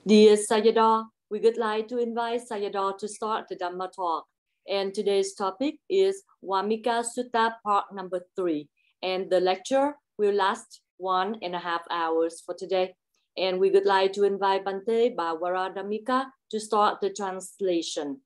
Dear Sayadaw, we would like to invite Sayadaw to start the Dhamma talk. And today's topic is Wamika Sutta part number three. And the lecture will last one and a half hours for today. And we would like to invite Bante Bawaradamika to start the translation.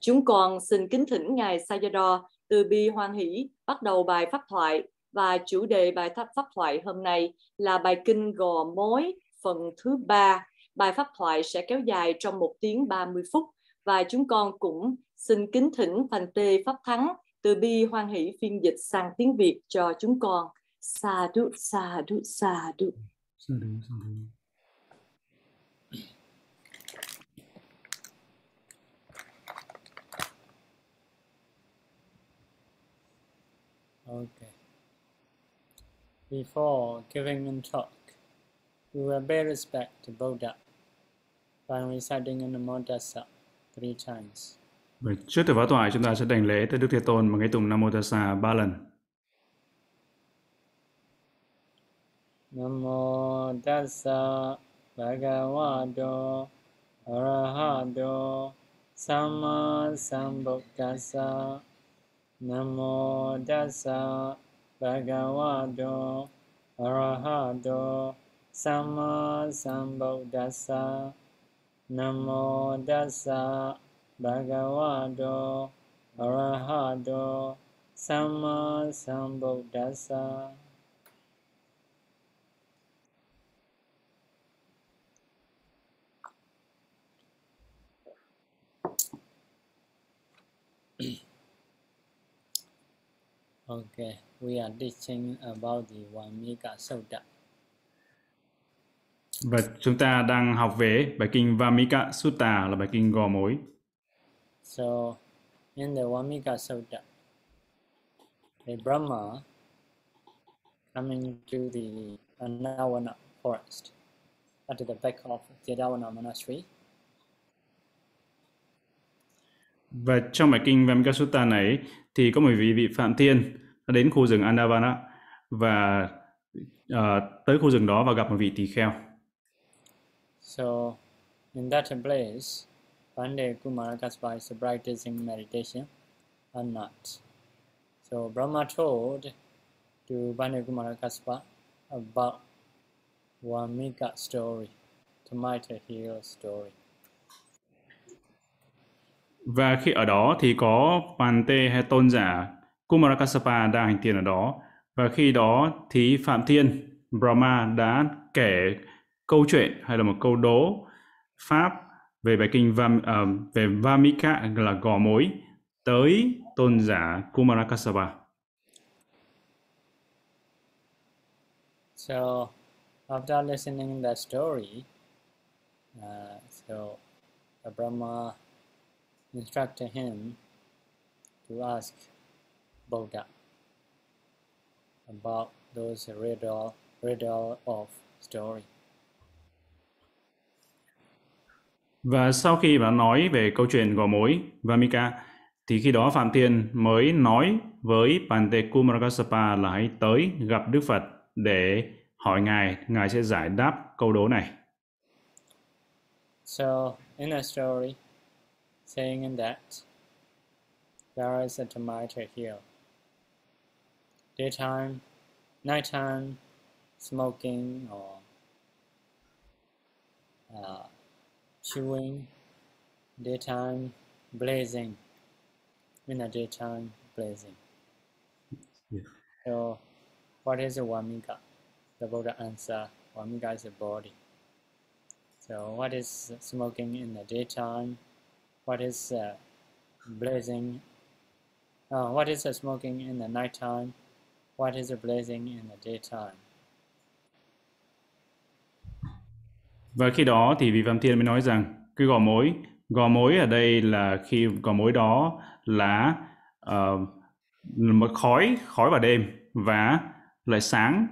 Chúng con xin kính thỉnh Ngài Sayadaw từ bi hoan hỷ bắt đầu bài pháp thoại và chủ đề bài pháp thoại hôm nay là bài kinh gò mối phần thứ ba. Bài pháp thoại sẽ kéo dài trong một tiếng 30 phút và chúng con cũng xin kính thỉnh Phành Tê Pháp Thắng từ bi hoan hỷ phiên dịch sang tiếng Việt cho chúng con. Sa đu, sa đu, sa đu. Sa đu, sa đu. Okay. Before giving a talk, we will pay respect to Buddha by reciting Namo Tassa three times. Và trước thời pháp thoại, chúng ta sẽ đảnh lễ tới Đức Thế Tôn bằng cái tụng Nam Mô Tassa ba lần. Namo Tassa Bhagavato Arahato Sama Sambuddhassa Namo Tassa Bhagavato Arahato Sama Namodasa bhagavato arahato sama okay, we are teaching about the Vamika Sutta. Và chúng ta đang học về bài kinh Vamika Sutta là bài kinh gò mối. So, in the Vamika Sutta, the Brahma coming to the Anavana forest at the back of Jedavana monastery. Và trong bài kinh Vamika Sutta này thì có một vị vị Phạm Thiên đến khu rừng Andavana và uh, tới khu rừng đó và gặp một vị tỳ kheo. So, in that place, Pandey Kumarakaspa is practicing meditation or not. So, Brahma told to Pandey Kumarakaspa about Wamika story, Tomato Hill story. Và khi ở đó thì có Pante hay tôn giả Kumarakasapa đang hành thiền ở đó. Và khi đó thì Phạm Thiên, Brahma đã kể câu chuyện hay là một câu đố pháp về bài kinh Vam, uh, về Vamika là gò mối tới tôn giả Kumarakasapa. So, after listening the story, uh, so the Brahma instructed him to ask Buddha about those riddle, riddle of story. Và sau khi bà nói về câu chuyện gò mối và Mika, thì khi đó Phạm Thiên mới nói với Pante Kumarakasapa là hãy tới gặp Đức Phật để hỏi Ngài, Ngài sẽ giải đáp câu đố này. So, in a story, saying that there is a tomato here. Daytime, nighttime, smoking or uh, chewing, daytime blazing, in the daytime blazing. Yeah. So, what is a Vamika? The Buddha answer, Vamika is a body. So, what is smoking in the daytime? What is uh, blazing? Uh, what is smoking in the nighttime? What is blazing in the daytime? Và khi đó thì vị Phạm Thiên mới nói rằng cái gò mối, gò mối ở đây là khi gò mối đó là uh, một khói, khói vào đêm và lại sáng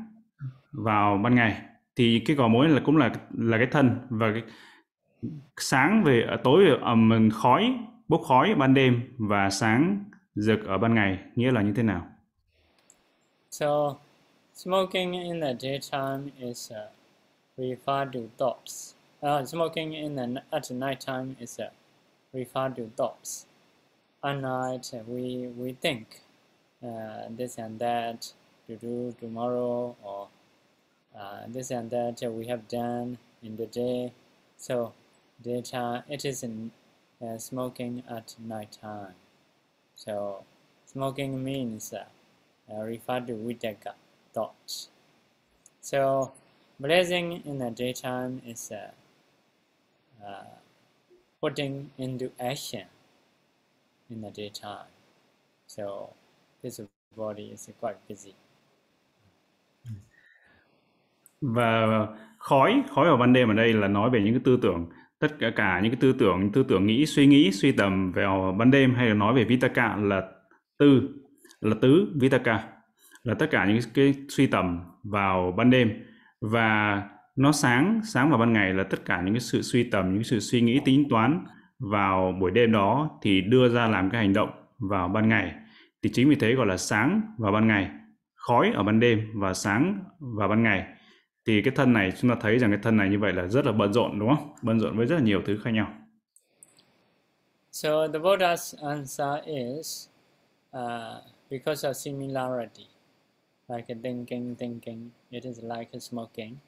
vào ban ngày. Thì cái gò mối là cũng là là cái thân và cái sáng về ờ, tối ở ờ, mình khói bốc khói ban đêm và sáng rực ở ban ngày nghĩa là như thế nào? So, smoking in the daytime is uh, to thoughts uh, smoking in the, at night time is uh, to thoughts. At night we we think uh, this and that to do tomorrow or uh, this and that we have done in the day. So daytime it is in, uh, smoking at night time. So smoking means uh, uh, refer to vitaka thoughts. So blazing in the daytime is uh, uh, putting into action in the daytime. So this body is quite busy. và khói khói vào ban đêm ở đây là nói về những cái tư tưởng tất cả cả những cái tư tưởng tư tưởng nghĩ suy nghĩ suy tầm vào ban đêm hay là nói về vitaka là tư là tứ vitaka là tất cả những cái suy tầm vào ban đêm và nó sáng sáng vào ban ngày là tất cả những cái sự suy tầm những cái sự suy nghĩ tính toán vào buổi đêm đó thì đưa ra làm cái hành động vào ban ngày. Thì chính vì thế gọi là sáng vào ban ngày khói ở ban đêm và sáng vào ban ngày. Thì cái thân này chúng ta thấy rằng cái thân này như vậy là rất là bận rộn đúng không? Bận rộn với rất là nhiều thứ khác nhau. So the Buddha's answer is uh, because of similarity, like thinking, thinking, it is like smoking.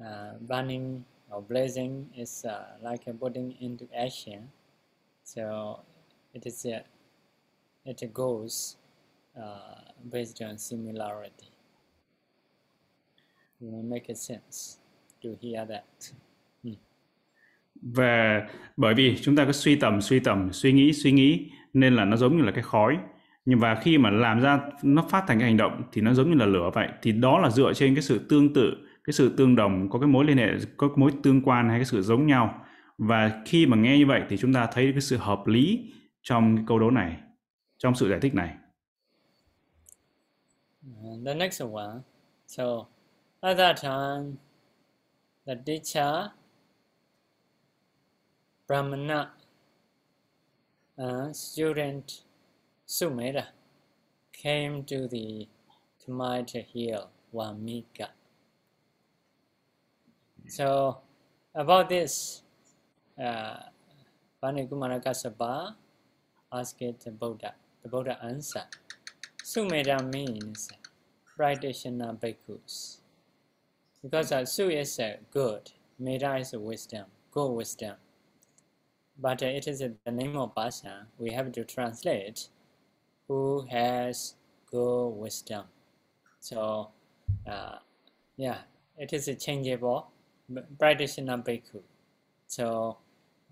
Uh, burning or blazing is uh, like putting into action. So it is a, it goes uh, based on similarity. It will make sense to hear that. Hmm. Và bởi vì chúng ta cứ suy tầm, suy tầm, suy nghĩ, suy nghĩ nên là nó giống như là cái khói. Nhưng và khi mà làm ra nó phát thành cái hành động thì nó giống như là lửa vậy. Thì đó là dựa trên cái sự tương tự, cái sự tương đồng, có cái mối liên hệ, có cái mối tương quan hay cái sự giống nhau. Và khi mà nghe như vậy thì chúng ta thấy cái sự hợp lý trong cái câu đố này, trong sự giải thích này. Uh, the next one. So At that time, the teacher, Brahmana, and student Sumedha came to the Kamita hill, Wamika. So, about this, uh, Panikumara Kassapa asked the Buddha. The Buddha answered, Sumedha means practitioner bhikkhus. Because uh, Su is uh, good, Meda is wisdom, good wisdom. But uh, it is uh, the name of person. We have to translate who has good wisdom. So, uh, yeah, it is a changeable. Practitioner bhikkhu. So,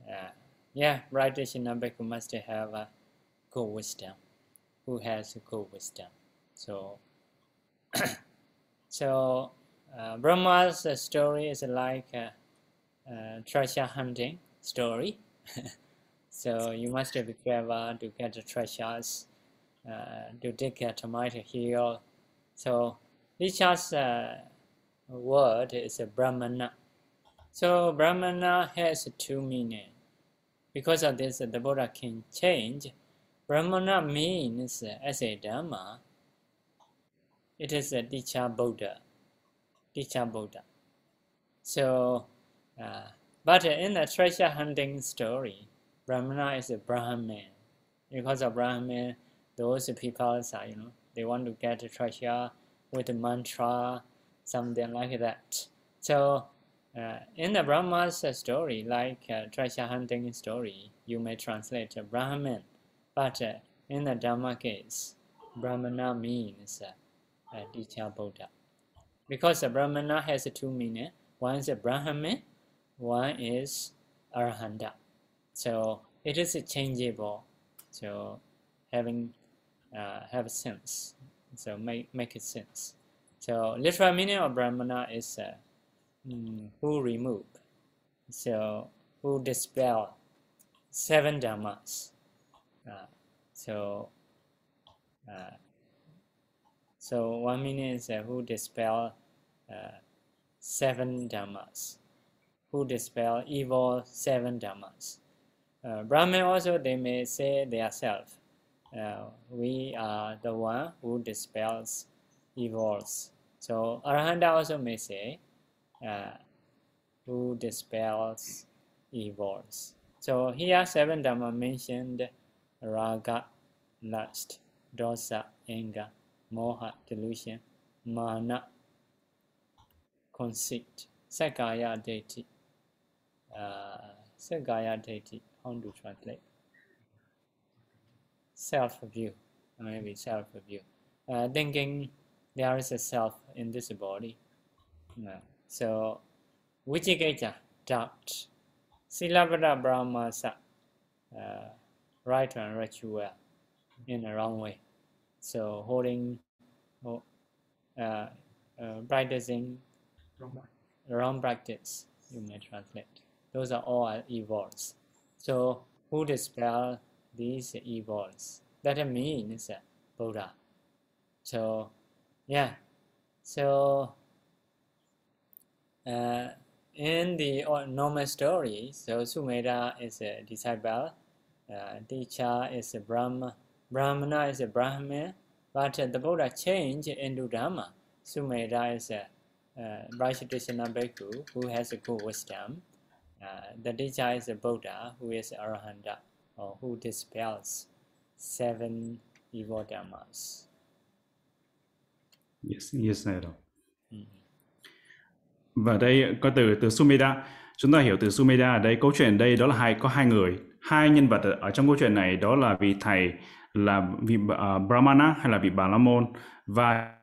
uh, yeah, practitioner bhikkhu must have a good wisdom. Who has good wisdom? So, so uh, Brahma's story is like a, a treasure hunting story. so you must be clever to get the treasures, uh, to dig a tomato hill. So Licha's uh, word is a Brahmana. So Brahmana has two meanings. Because of this, the Buddha can change. Brahmana means as a Dhamma. It is a Dicha Buddha teacher Buddha. So, uh, but in the treasure hunting story, Brahmana is a Brahman. Because of Brahmin, those people are, you know, they want to get treasure with a mantra, something like that. So, uh, in the Brahma's story, like uh, treasure hunting story, you may translate Brahman, But uh, in the Dhamma case, Brahmana means uh, a teacher Buddha because the Brahmana has two meanings. One is a Brahmin, one is Arahanta. So it is changeable. So having uh, have a sense. So make make it sense. So literal meaning of Brahmana is uh, mm, who remove. So who dispel seven dhammas. Uh, so uh, so one meaning is uh, who dispel uh, seven dhammas, who dispel evil seven dhammas. Uh, Brahmin also they may say themselves, uh, we are the one who dispels evils. So Arahanta also may say, uh, who dispels evils. So here seven Dhamma mentioned raga, lust, dosa, anger, moha, delusion, mana, conceit, sakaya deity. Uh, sakaya deity, how to translate? Self-view, maybe self-view. Uh, thinking there is a self in this body. Uh, so, Vichikecha, doubt. Silabhata Brahmasa, uh, right and ritual in a wrong way. So, holding, uh, uh, practicing wrong practice, you may translate. Those are all evils. So, who dispel these evils? That means Buddha. So, yeah. So, uh, in the normal story, so Sumedha is a disciple, uh, teacher is a Brahma, Brahmana is a Brahmin, but the Buddha changed into Dhamma. Sumedha is a uh, Vaishatishana Bhikkhu who has a good wisdom. Uh, the teacher is a Buddha who is Arahanta or who dispels seven evil dhammas. Yes, yes, I know. Và đây có từ từ Sumeda. Chúng ta hiểu từ Sumeda ở đây câu chuyện đây đó là hai có hai người, hai nhân vật ở, ở trong câu chuyện này đó là vị thầy là vị uh, Brahmana hay là vị Bà La Môn và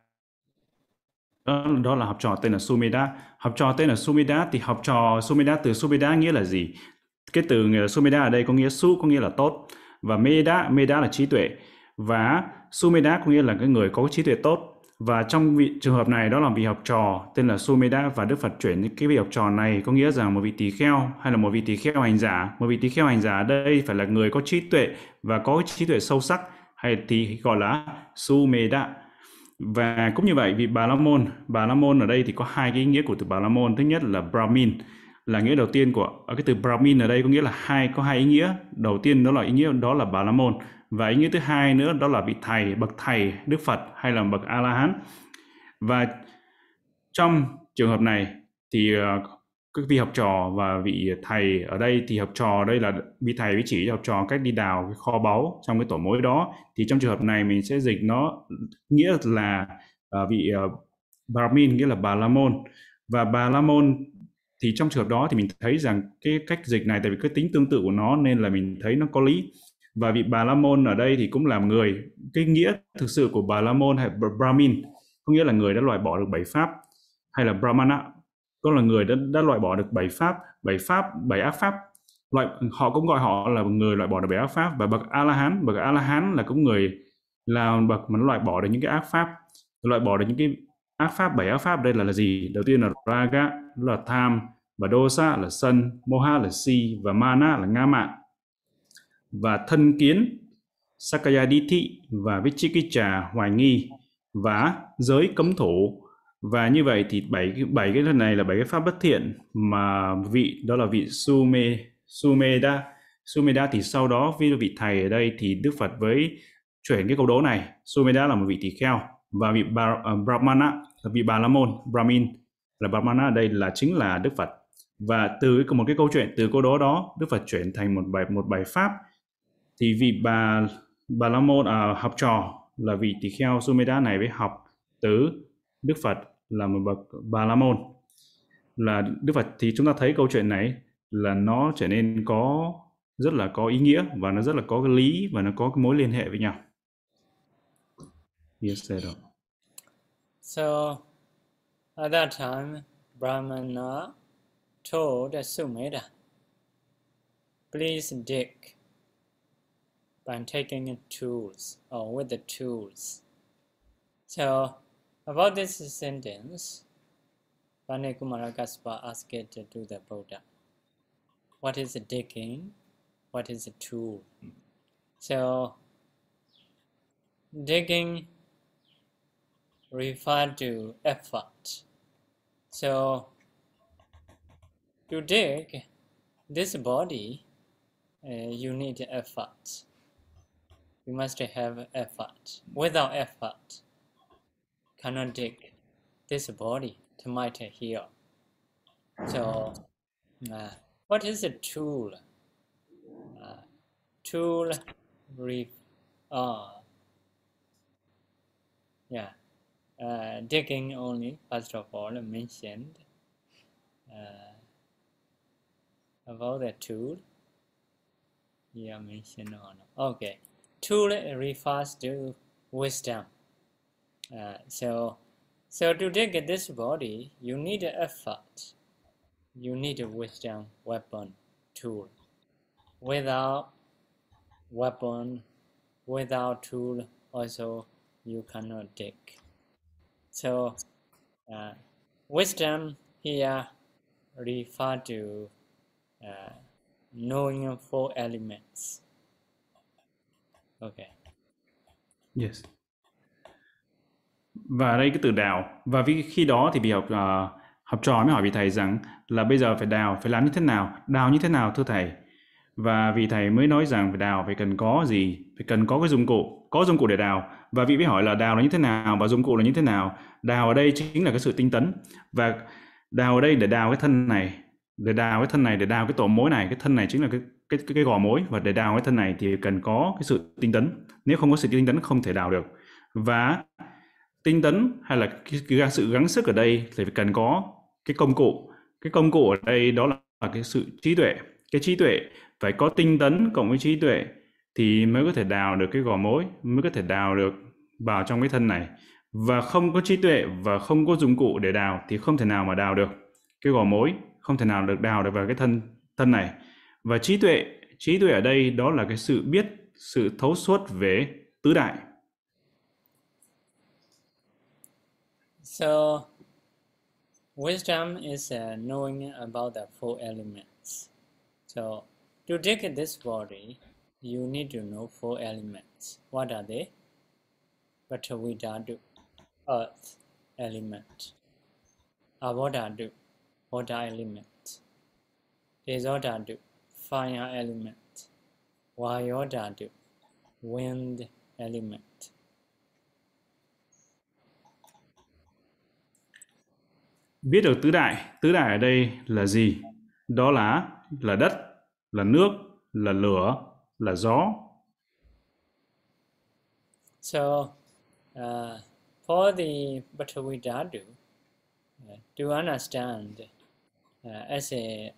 đó, đó là học trò tên là Sumeda. Học trò tên là Sumeda thì học trò Sumeda từ Sumeda nghĩa là gì? Cái từ Sumeda ở đây có nghĩa su, có nghĩa là tốt. Và Meda Meda là trí tuệ. Và Sumeda có nghĩa là cái người có trí tuệ tốt. Và trong vị, trường hợp này đó là vị học trò tên là Sumeda và Đức Phật chuyển cái vị học trò này có nghĩa rằng một vị tỳ kheo hay là một vị tỳ kheo hành giả. Một vị tỳ kheo hành giả ở đây phải là người có trí tuệ và có trí tuệ sâu sắc hay thì gọi là Sumeda. Và cũng như vậy, vị Bà La Môn, Bà La Môn ở đây thì có hai cái ý nghĩa của từ Bà La Môn. Thứ nhất là Brahmin là nghĩa đầu tiên của à, cái từ Brahmin ở đây có nghĩa là hai có hai ý nghĩa. Đầu tiên đó là ý nghĩa đó là Bà La Môn và ý nghĩa thứ hai nữa đó là vị thầy bậc thầy đức phật hay là bậc a la hán và trong trường hợp này thì à, các vị học trò và vị thầy ở đây thì học trò đây là vị thầy với chỉ cho học trò cách đi đào cái kho báu trong cái tổ mối đó. Thì trong trường hợp này mình sẽ dịch nó nghĩa là uh, vị uh, Brahmin nghĩa là bà la môn và bà la môn thì trong trường hợp đó thì mình thấy rằng cái cách dịch này tại vì cái tính tương tự của nó nên là mình thấy nó có lý. Và vị Bà La Môn ở đây thì cũng là người cái nghĩa thực sự của Bà La Môn hay Brahmin có nghĩa là người đã loại bỏ được bảy pháp hay là Brahmana có là người đã, đã loại bỏ được bảy pháp bảy pháp bảy ác pháp. Loại họ cũng gọi họ là người loại bỏ được bảy ác pháp. Và bậc A La Hán bậc A La Hán là cũng người là bậc mà nó loại bỏ được những cái ác pháp loại bỏ được những cái ác pháp bảy ác pháp. Đây là là gì? Đầu tiên là raga là tham và dosa là sân moha là si và mana là ngã mạn. Và thân kiến Sakaya Ditti và Vichikicha hoài nghi và giới cấm thủ. Và như vậy thì bảy bảy cái này là bảy cái pháp bất thiện mà vị đó là vị Sume Sumeda. Sumeda thì sau đó ví vị thầy ở đây thì Đức Phật với chuyển cái câu đố này. Sumeda là một vị tỳ kheo và vị uh, Brahmana là vị Bà La Môn Brahmin. Brahmana ở đây là chính là Đức Phật và từ một cái câu chuyện từ câu đó đó Đức Phật chuyển thành một bài một bài pháp thì vị bà bà la môn à, học trò là vị tỳ kheo Sumedha này với học từ Đức Phật là một bậc bà la môn là Đức Phật thì chúng ta thấy câu chuyện này là nó trở nên có rất là có ý nghĩa và nó rất là có cái lý và nó có cái mối liên hệ với nhau. Yes, sir. So at that time, Brahmana told Sumeda, please dig by taking tools or with the tools. So about this sentence, Bane Kumaragaspa asked it to the Buddha. What is digging? What is a tool? So digging refer to effort. So to dig this body, uh, you need effort You must have effort. Without effort, cannot dig this body to might heal. So Uh, what is a tool? Uh, tool, re, uh, yeah, uh, digging only, first of all, mentioned uh, about the tool. Yeah, mentioned on. Okay, tool refers to wisdom. Uh, so, so to dig this body, you need effort. You need a wisdom weapon tool. Without weapon, without tool, also you cannot dig. So, uh, wisdom here refer to uh, knowing four elements. Okay. Yes. Và đây cái từ đào và vì khi đó thì bị học uh, học trò mới hỏi vị thầy rằng là bây giờ phải đào phải làm như thế nào đào như thế nào thưa thầy và vị thầy mới nói rằng đào phải cần có gì? Phải cần có cái dụng cụ có dụng cụ để đào. Và vị mới hỏi là đào là như thế nào và dụng cụ là như thế nào? Đào ở đây chính là cái sự tinh tấn. Và đào ở đây để đào cái thân này để đào cái thân này để đào cái tổ mối này. Cái thân này chính là cái cái cái, cái gò mối. Và để đào cái thân này thì cần có cái sự tinh tấn. Nếu không có sự tinh tấn không thể đào được. Và tinh tấn hay là cái, cái sự gắng sức ở đây thì phải cần có cái công cụ. Cái công cụ ở đây đó là cái sự trí tuệ. Cái trí tuệ phải có tinh tấn cộng với trí tuệ thì mới có thể đào được cái gò mối mới có thể đào được vào trong cái thân này. Và không có trí tuệ và không có dụng cụ để đào thì không thể nào mà đào được cái gò mối không thể nào được đào được vào cái thân thân này. Và trí tuệ trí tuệ ở đây đó là cái sự biết sự thấu suốt về tứ đại. So wisdom is uh, knowing about the four elements. So to dig this body, you need to know four elements. What are they? Patavitadu, earth element. Uh, Avodadu, water element. Desodadu, fire element. Vayodadu, wind element. biết được tứ đại tứ đại ở đây là gì đó là là đất là nước là lửa là gió So, uh, for the Bhattavitadu, uh, to understand uh, as a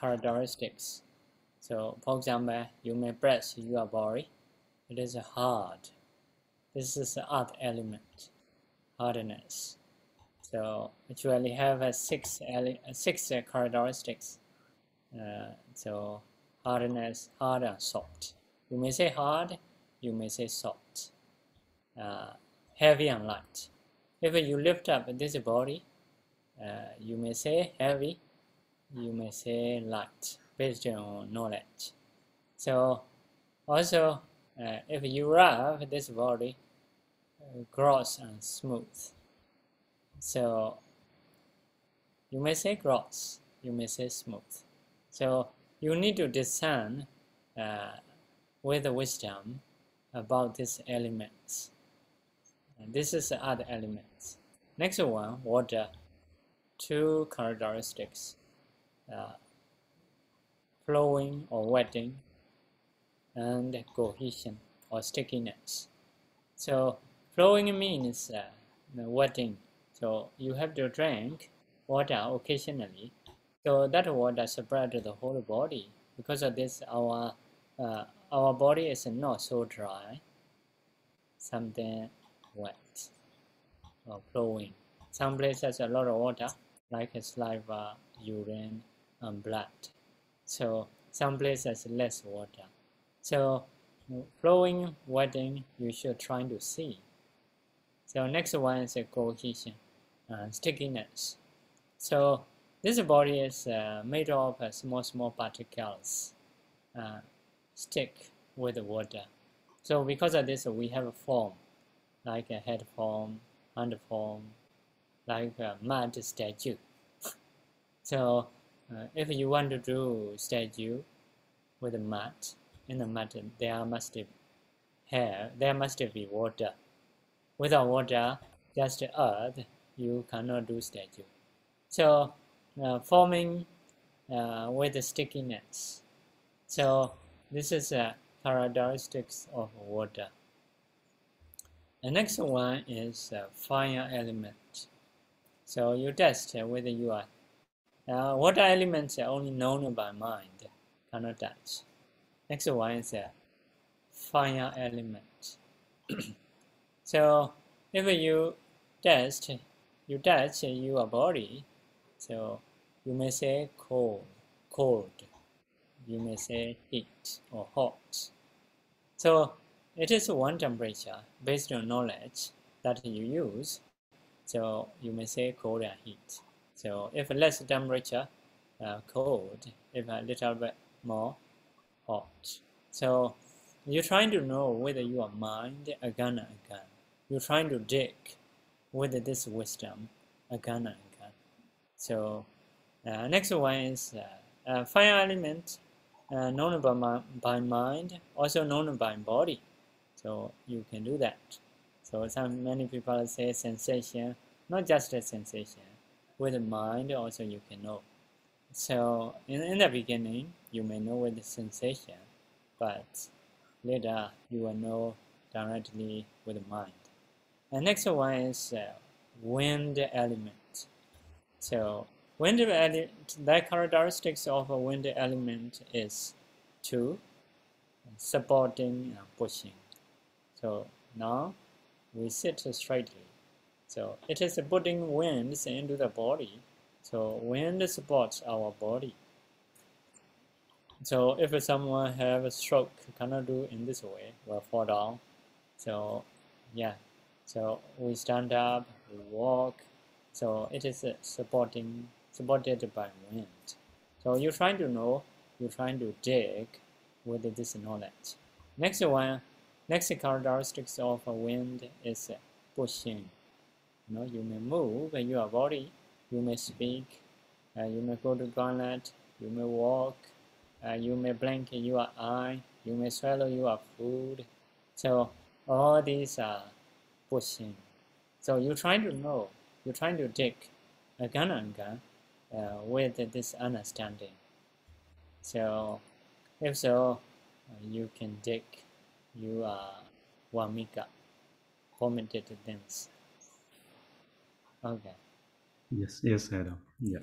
characteristics, so for example, you may press your body, it is hard. This is the earth element, hardness. So actually have a six six characteristics. Uh, so hardness, hard and soft. You may say hard, you may say soft. Uh, heavy and light. If you lift up this body, uh, you may say heavy, you may say light, based on knowledge. So also, uh, if you rub this body, uh, gross and smooth. So you may say gross, you may say smooth. So you need to discern uh, with wisdom about these elements. And this is the other elements. Next one, water. Two characteristics, uh, flowing or wetting, and cohesion or stickiness. So flowing means uh, wetting. So you have to drink water occasionally. So that water spread to the whole body. Because of this, our uh, our body is not so dry. Something wet or flowing. Some places a lot of water, like saliva, urine, and blood. So some places less water. So flowing, wetting, you should try to see. So next one is cohesion, uh, stickiness. So this body is uh, made of uh, small, small particles uh, stick with the water. So because of this, we have a form, like a head form, hand form, like a mud statue. so uh, if you want to do statue with mud, in the mud there must be hair, there must be water. Without water, just earth, you cannot do statue. So forming uh, with the stickiness. So this is a characteristics of water. The next one is uh, fire element. So you test whether you are uh, water elements are only known by mind, cannot touch. Next one is a fire element. so if you test, you touch your body, so you may say cold, cold. You may say heat or hot. So it is one temperature based on knowledge that you use. So you may say cold and heat. So if less temperature, uh, cold. If a little bit more, hot. So you're trying to know whether your mind again and again. You're trying to dig whether this wisdom again and again. So uh, next one is uh, uh, fire element uh, known by, by mind, also known by body. So you can do that. So some many people say sensation, not just a sensation. With mind also you can know. So in, in the beginning, you may know with the sensation, but later you will know directly with mind. And next one is uh, wind element. So element, the characteristics of a wind element is two, supporting and pushing. So now we sit straightly. So it is putting winds into the body. So wind supports our body. So if someone have a stroke, cannot do in this way, will fall down. So yeah, so we stand up, we walk. So it is supporting supported by wind. So you're trying to know, you're trying to dig with this knowledge. Next one, next characteristics of a wind is pushing. You know, you may move your body, you may speak, uh, you may go to toilet, you may walk, uh, you may blink your eye, you may swallow your food. So all these are pushing. So you're trying to know, you're trying to take a Gananga uh, with this understanding. So if so, uh, you can take your are Vamika, permitted things. Okay. Yes, yes, Adam. Yeah.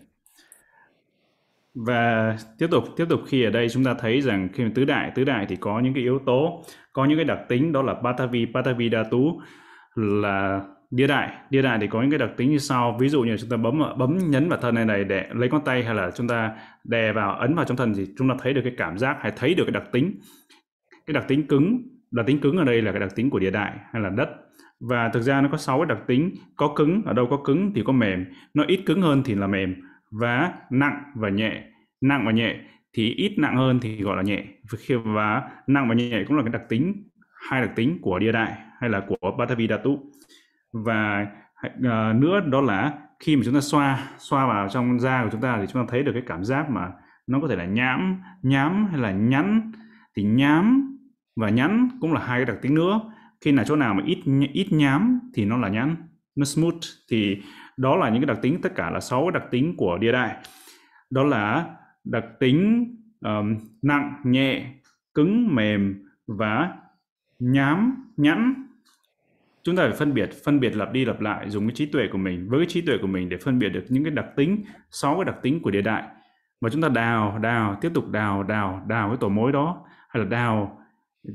Và tiếp tục tiếp tục khi ở đây chúng ta thấy rằng khi tứ đại tứ đại thì có những cái yếu tố, có những cái đặc tính đó là Patavi, Patavi Datu là địa đại địa đại thì có những cái đặc tính như sau. Ví dụ như chúng ta bấm bấm nhấn vào thân này này để lấy con tay, hay là chúng ta đè vào, ấn vào trong thân thì chúng ta thấy được cái cảm giác, hay thấy được cái đặc tính. Cái đặc tính cứng, đặc tính cứng ở đây là cái đặc tính của địa đại hay là đất. Và thực ra nó có 6 cái đặc tính. Có cứng, ở đâu có cứng thì có mềm. Nó ít cứng hơn thì là mềm. Và nặng và nhẹ. Nặng và nhẹ thì ít nặng hơn thì gọi là nhẹ. Và nặng và nhẹ cũng là cái đặc tính, hai đặc tính của địa đại hay là của Batavi tu và uh, nữa đó là khi mà chúng ta xoa xoa vào trong da của chúng ta thì chúng ta thấy được cái cảm giác mà nó có thể là nhám nhám hay là nhắn. Thì nhám và nhắn cũng là hai cái đặc tính nữa. Khi nào chỗ nào mà ít ít nhám thì nó là nhắn nó smooth. Thì đó là những cái đặc tính tất cả là sáu cái đặc tính của địa đại. Đó là đặc tính um, nặng nhẹ cứng mềm và nhám nhẵn chúng ta phải phân biệt phân biệt lặp đi lặp lại dùng cái trí tuệ của mình. Với cái trí tuệ của mình để phân biệt được những cái đặc tính sáu cái đặc tính của địa đại. Mà chúng ta đào đào tiếp tục đào đào đào cái tổ mối đó hay là đào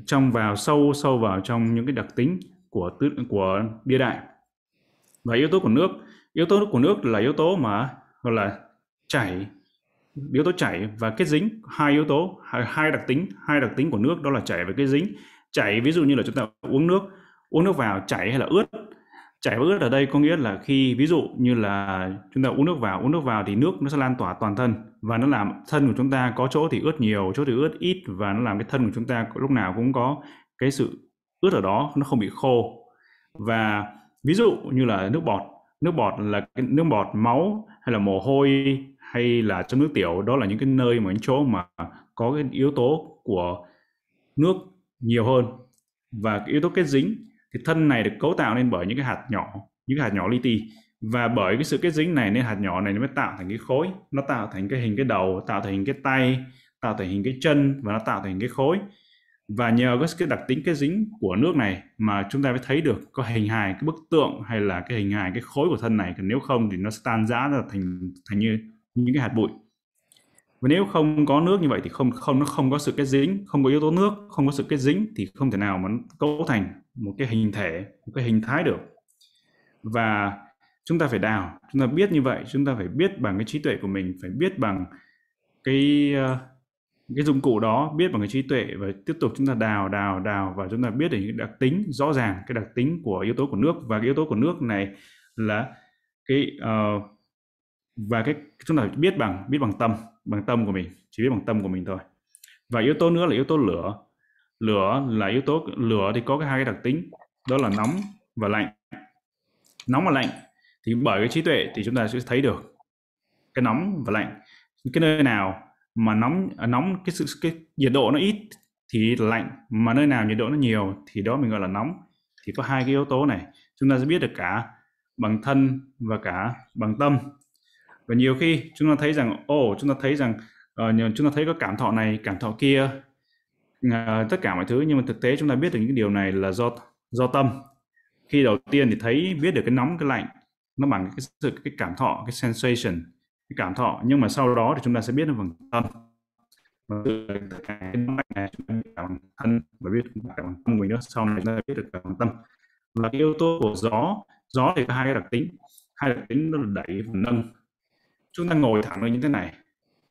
trong vào sâu sâu vào trong những cái đặc tính của tứ của địa đại. Và yếu tố của nước yếu tố của nước là yếu tố mà gọi là chảy yếu tố chảy và kết dính. Hai yếu tố hai, hai đặc tính hai đặc tính của nước đó là chảy và kết dính. Chảy ví dụ như là chúng ta uống nước uống nước vào chảy hay là ướt? Chảy và ướt ở đây có nghĩa là khi, ví dụ như là chúng ta uống nước vào, uống nước vào thì nước nó sẽ lan tỏa toàn thân và nó làm thân của chúng ta có chỗ thì ướt nhiều, chỗ thì ướt ít và nó làm cái thân của chúng ta lúc nào cũng có cái sự ướt ở đó, nó không bị khô. Và ví dụ như là nước bọt nước bọt là cái, nước bọt máu hay là mồ hôi hay là trong nước tiểu, đó là những cái nơi mà, những chỗ mà có cái yếu tố của nước nhiều hơn. Và cái yếu tố kết dính thì thân này được cấu tạo nên bởi những cái hạt nhỏ, những cái hạt nhỏ li ti. Và bởi cái sự kết dính này nên hạt nhỏ này nó mới tạo thành cái khối. Nó tạo thành cái hình cái đầu, tạo thành hình cái tay, tạo thành hình cái chân và nó tạo thành cái khối. Và nhờ cái đặc tính kết dính của nước này mà chúng ta mới thấy được có hình hài, cái bức tượng hay là cái hình hài, cái khối của thân này. Còn nếu không thì nó sẽ tan rã ra thành thành như những cái hạt bụi và nếu không có nước như vậy thì không không nó không có sự kết dính không có yếu tố nước không có sự kết dính thì không thể nào mà cấu thành một cái hình thể một cái hình thái được. Và chúng ta phải đào chúng ta biết như vậy chúng ta phải biết bằng cái trí tuệ của mình phải biết bằng cái ờ, cái dụng cụ đó biết bằng cái trí tuệ và tiếp tục chúng ta đào đào đào và chúng ta biết được những đặc tính rõ ràng cái đặc tính của yếu tố của nước. Và cái yếu tố của nước này là cái uh, và cái chúng ta biết bằng biết bằng tâm bằng tâm của mình, chỉ biết bằng tâm của mình thôi. Và yếu tố nữa là yếu tố lửa. Lửa là yếu tố, lửa thì có cái hai cái đặc tính, đó là nóng và lạnh. Nóng và lạnh thì bởi cái trí tuệ thì chúng ta sẽ thấy được cái nóng và lạnh. Cái nơi nào mà nóng à, nóng cái sự, cái nhiệt độ nó ít thì lạnh, mà nơi nào nhiệt độ nó nhiều thì đó mình gọi là nóng. Thì có hai cái yếu tố này, chúng ta sẽ biết được cả bằng thân và cả bằng tâm và nhiều khi chúng ta thấy rằng ồ oh, chúng ta thấy rằng uh, chúng ta thấy có cảm thọ này cảm thọ kia uh, tất cả mọi thứ. Nhưng mà thực tế chúng ta biết được những điều này là do do tâm. Khi đầu tiên thì thấy biết được cái nóng cái lạnh nó bằng cái sự cái cảm thọ cái sensation cái cảm thọ. Nhưng mà sau đó thì chúng ta sẽ biết nó bằng tâm. Và cái nóng lạnh này chúng ta biết bằng thân và biết cả bằng tâm mình nữa. Sau này chúng ta biết được cả bằng tâm. Và cái yếu tố của gió gió thì có hai cái đặc tính. Hai đặc tính đó là đẩy và nâng chúng ta ngồi thẳng lên như thế này.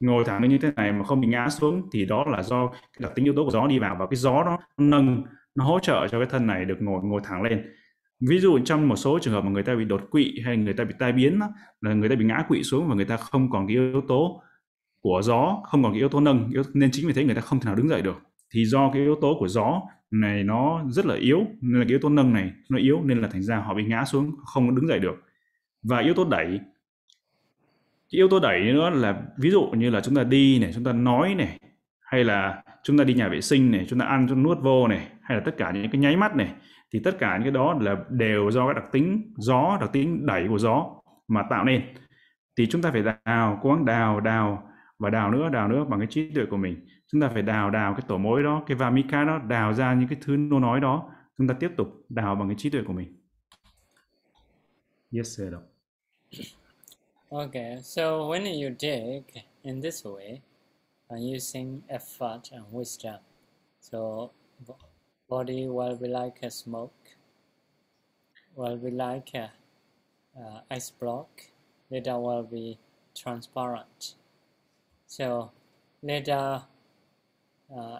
Ngồi thẳng lên như thế này mà không bị ngã xuống thì đó là do cái đặc tính yếu tố của gió đi vào và cái gió đó nâng nó hỗ trợ cho cái thân này được ngồi ngồi thẳng lên. Ví dụ trong một số trường hợp mà người ta bị đột quỵ hay người ta bị tai biến đó, là người ta bị ngã quỵ xuống và người ta không còn cái yếu tố của gió không còn cái yếu tố nâng nên chính vì thế người ta không thể nào đứng dậy được. Thì do cái yếu tố của gió này nó rất là yếu nên là cái yếu tố nâng này nó yếu nên là thành ra họ bị ngã xuống không đứng dậy được. Và yếu tố đẩy cái yếu tố đẩy nữa là ví dụ như là chúng ta đi này, chúng ta nói này, hay là chúng ta đi nhà vệ sinh này, chúng ta ăn cho nuốt vô này, hay là tất cả những cái nháy mắt này, thì tất cả những cái đó là đều do cái đặc tính gió, đặc tính đẩy của gió mà tạo nên. Thì chúng ta phải đào, cố gắng đào đào và đào nữa đào nữa bằng cái trí tuệ của mình. Chúng ta phải đào đào cái tổ mối đó, cái vamika đó, đào ra những cái thứ nô nói đó. Chúng ta tiếp tục đào bằng cái trí tuệ của mình. Yes, sir Okay, so when you dig in this way, uh, using effort and wisdom, so body will be like a smoke, will be like a ice block, later will be transparent. So later uh,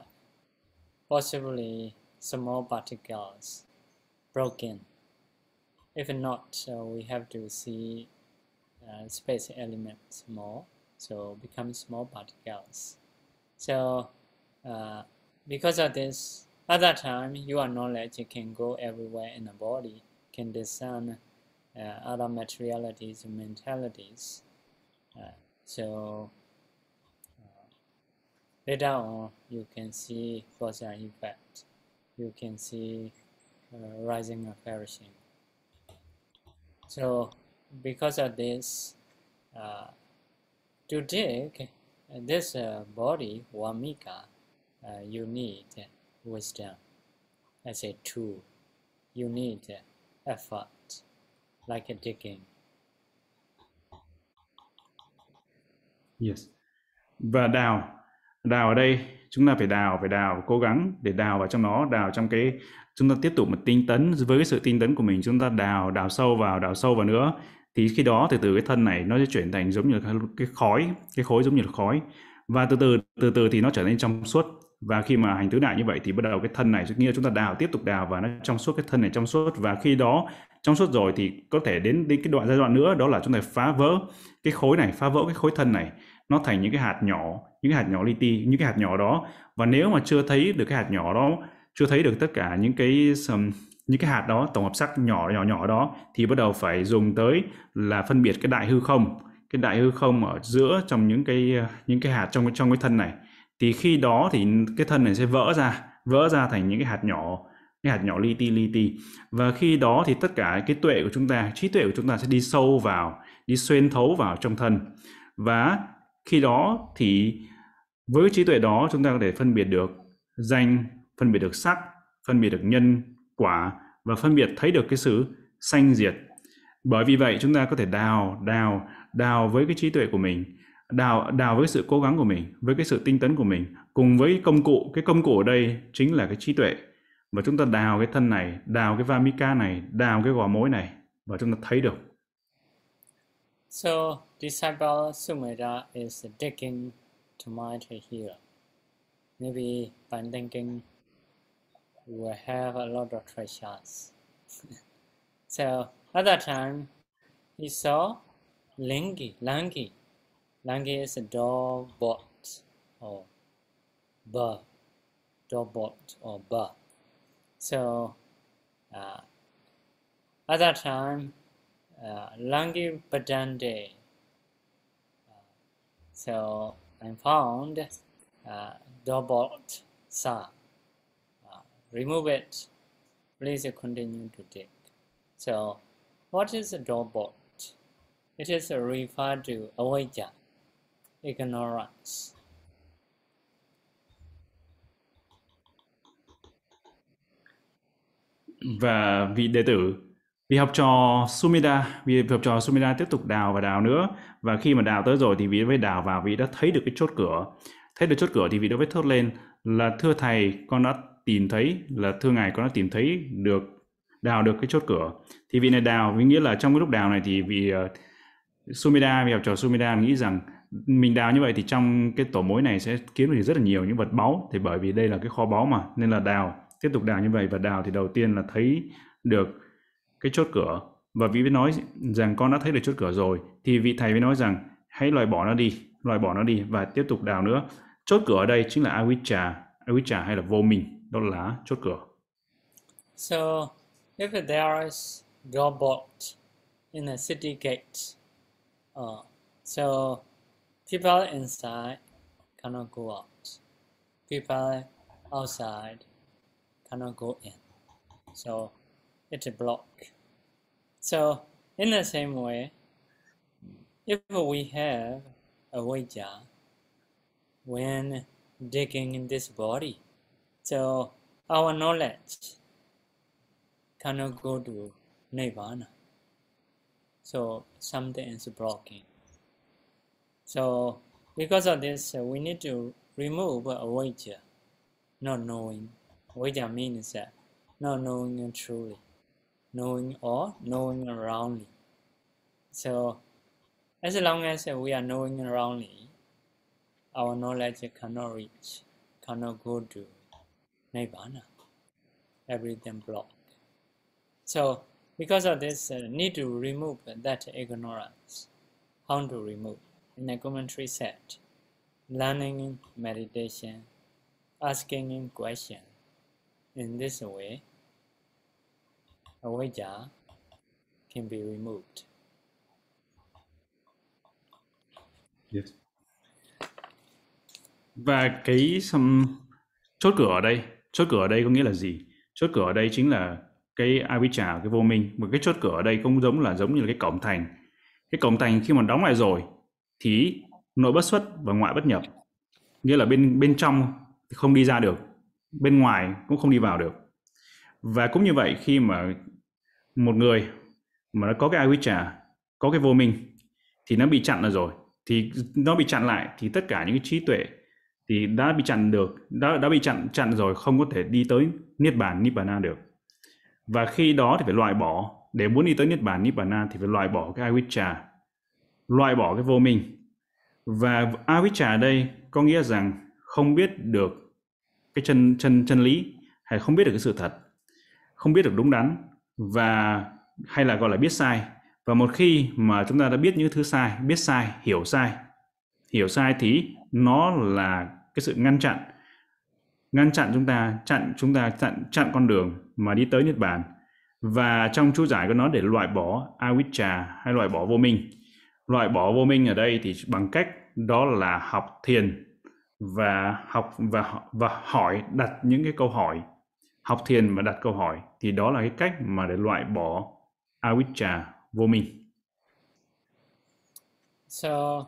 possibly small particles broken. If not, uh, we have to see uh, space elements more, so become small particles. So uh, because of this, at that time, your knowledge can go everywhere in the body, can discern uh, other materialities and mentalities. Uh, so uh, later on, you can see cause and effect. You can see rising and perishing. So because of this, uh, to dig this uh, body, Wamika, uh, you need wisdom as a tool. You need effort, like a digging. Yes. Và đào, đào ở đây chúng ta phải đào, phải đào, cố gắng để đào vào trong nó, đào trong cái chúng ta tiếp tục một tinh tấn với cái sự tinh tấn của mình chúng ta đào, đào sâu vào, đào sâu vào nữa thì khi đó từ từ cái thân này nó sẽ chuyển thành giống như cái khói, cái khối giống như là khói. Và từ từ từ từ thì nó trở nên trong suốt. Và khi mà hành tứ đại như vậy thì bắt đầu cái thân này nghĩa chúng ta đào tiếp tục đào và nó trong suốt cái thân này trong suốt. Và khi đó trong suốt rồi thì có thể đến đến cái đoạn giai đoạn nữa đó là chúng ta phá vỡ cái khối này phá vỡ cái khối thân này. Nó thành những cái hạt nhỏ những cái hạt nhỏ li ti những cái hạt nhỏ đó. Và nếu mà chưa thấy được cái hạt nhỏ đó chưa thấy được tất cả những cái những cái hạt đó, tổng hợp sắc nhỏ nhỏ nhỏ đó thì bắt đầu phải dùng tới là phân biệt cái đại hư không. Cái đại hư không ở giữa trong những cái những cái hạt trong trong cái thân này. Thì khi đó thì cái thân này sẽ vỡ ra vỡ ra thành những cái hạt nhỏ, cái hạt nhỏ li ti li ti. Và khi đó thì tất cả cái tuệ của chúng ta, trí tuệ của chúng ta sẽ đi sâu vào, đi xuyên thấu vào trong thân. Và khi đó thì với trí tuệ đó, chúng ta có thể phân biệt được danh, phân biệt được sắc, phân biệt được nhân quả và phân biệt thấy được cái sự sanh diệt. Bởi vì vậy chúng ta có thể đào đào đào với cái trí tuệ của mình, đào đào với sự cố gắng của mình, với cái sự tinh tấn của mình, cùng với công cụ, cái công cụ ở đây chính là cái trí tuệ. Và chúng ta đào cái thân này, đào cái vamika này, đào cái gò mối này và chúng ta thấy được. So disciple Sumedha is digging to mind here. Maybe by thinking we have a lot of treasures. so at that time he saw Lingi, Langi. Langi is a door bot or ba, door bot or ba. So uh, at that time, uh, Langi Badande. Uh, so I found uh, Dobot Sa. Remove it. Please continue to dig. So, what is a Dobot? It is referred to awaja, ignorance. và vị đệ tử vị học trò Sumida vị học trò Sumida tiếp tục đào và đào nữa và khi mà đào tới rồi thì vị mới đào vào vị đã thấy được cái chốt cửa thấy được chốt cửa thì vị đã mới thốt lên là thưa thầy con đã tìm thấy là thưa ngài con đã tìm thấy được đào được cái chốt cửa. Thì vị này đào với nghĩa là trong cái lúc đào này thì vị uh, ờ, Sumida vị học trò Sumida nghĩ rằng mình đào như vậy thì trong cái tổ mối này sẽ kiếm được rất là nhiều những vật báu. Thì bởi vì đây là cái kho báu mà nên là đào tiếp tục đào như vậy và đào thì đầu tiên là thấy được cái chốt cửa. Và vị mới nói rằng con đã thấy được chốt cửa rồi thì vị thầy mới nói rằng hãy loại bỏ nó đi loại bỏ nó đi và tiếp tục đào nữa. Chốt cửa ở đây chính là avicca avicca hay là vô minh. Đó là chốt cửa So if there is robot in a city gate, uh, so people inside cannot go out. People outside cannot go in. So it's a block. So in the same way, if we have a vajja when digging in this body, so our knowledge cannot go to nirvana. So something is blocking. So because of this, uh, we need to remove a avijja, not knowing. Avijja means that not knowing truly, knowing or knowing wrongly. So as long as we are knowing wrongly, our knowledge cannot reach, cannot go to nirvana. Everything blocked. So because of this, uh, need to remove that ignorance. How to remove? In a commentary set, learning meditation, asking question. In this way, avijja can be removed. yes. và cái um, chốt cửa ở đây chốt cửa ở đây có nghĩa là gì? Chốt cửa ở đây chính là cái avicca cái vô minh một cái chốt cửa ở đây cũng giống là giống như là cái cổng thành. Cái cổng thành khi mà đóng lại rồi thì nội bất xuất và ngoại bất nhập. Nghĩa là bên bên trong thì không đi ra được, bên ngoài cũng không đi vào được. Và cũng như vậy khi mà một người mà nó có cái avicca có cái vô minh thì nó bị chặn là rồi. Thì nó bị chặn lại thì tất cả những cái trí tuệ thì đã bị chặn được, đã đã bị chặn chặn rồi, không có thể đi tới niết bàn nibbana được. Và khi đó thì phải loại bỏ, để muốn đi tới niết bàn nibbana thì phải loại bỏ cái avijja loại bỏ cái vô minh. Và avijja ở đây có nghĩa rằng không biết được cái chân chân chân lý, hay không biết được cái sự thật, không biết được đúng đắn, và, hay là gọi là biết sai. Và một khi mà chúng ta đã biết những thứ sai, biết sai, hiểu sai hiểu sai thì nó là cái sự ngăn chặn ngăn chặn chúng ta, chặn, chúng ta chặn chặn con đường mà đi tới Nhật Bản. Và trong chú giải của nó để loại bỏ avidya hay loại bỏ vô minh. Loại bỏ vô minh ở đây thì bằng cách đó là học thiền và học và và hỏi, đặt những cái câu hỏi. Học thiền và đặt câu hỏi thì đó là cái cách mà để loại bỏ avidya vô minh. So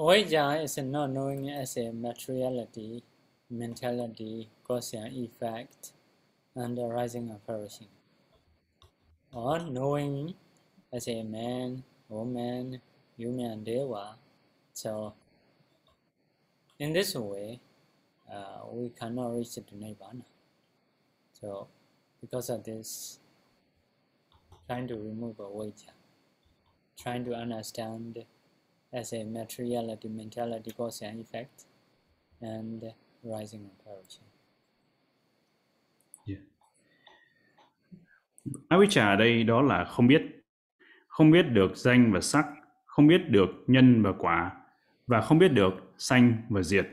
Avijja is not knowing as a materiality, mentality, cause effect, and arising and perishing. Or knowing as a man, woman, human, and deva. So in this way, uh, we cannot reach the nirvana. So because of this, trying to remove avijja, trying to understand as a materiality, mentality, cause and effect, and rising and perishing. Yeah. Avicca ở đây đó là không biết, không biết được danh và sắc, không biết được nhân và quả, và không biết được sanh và diệt.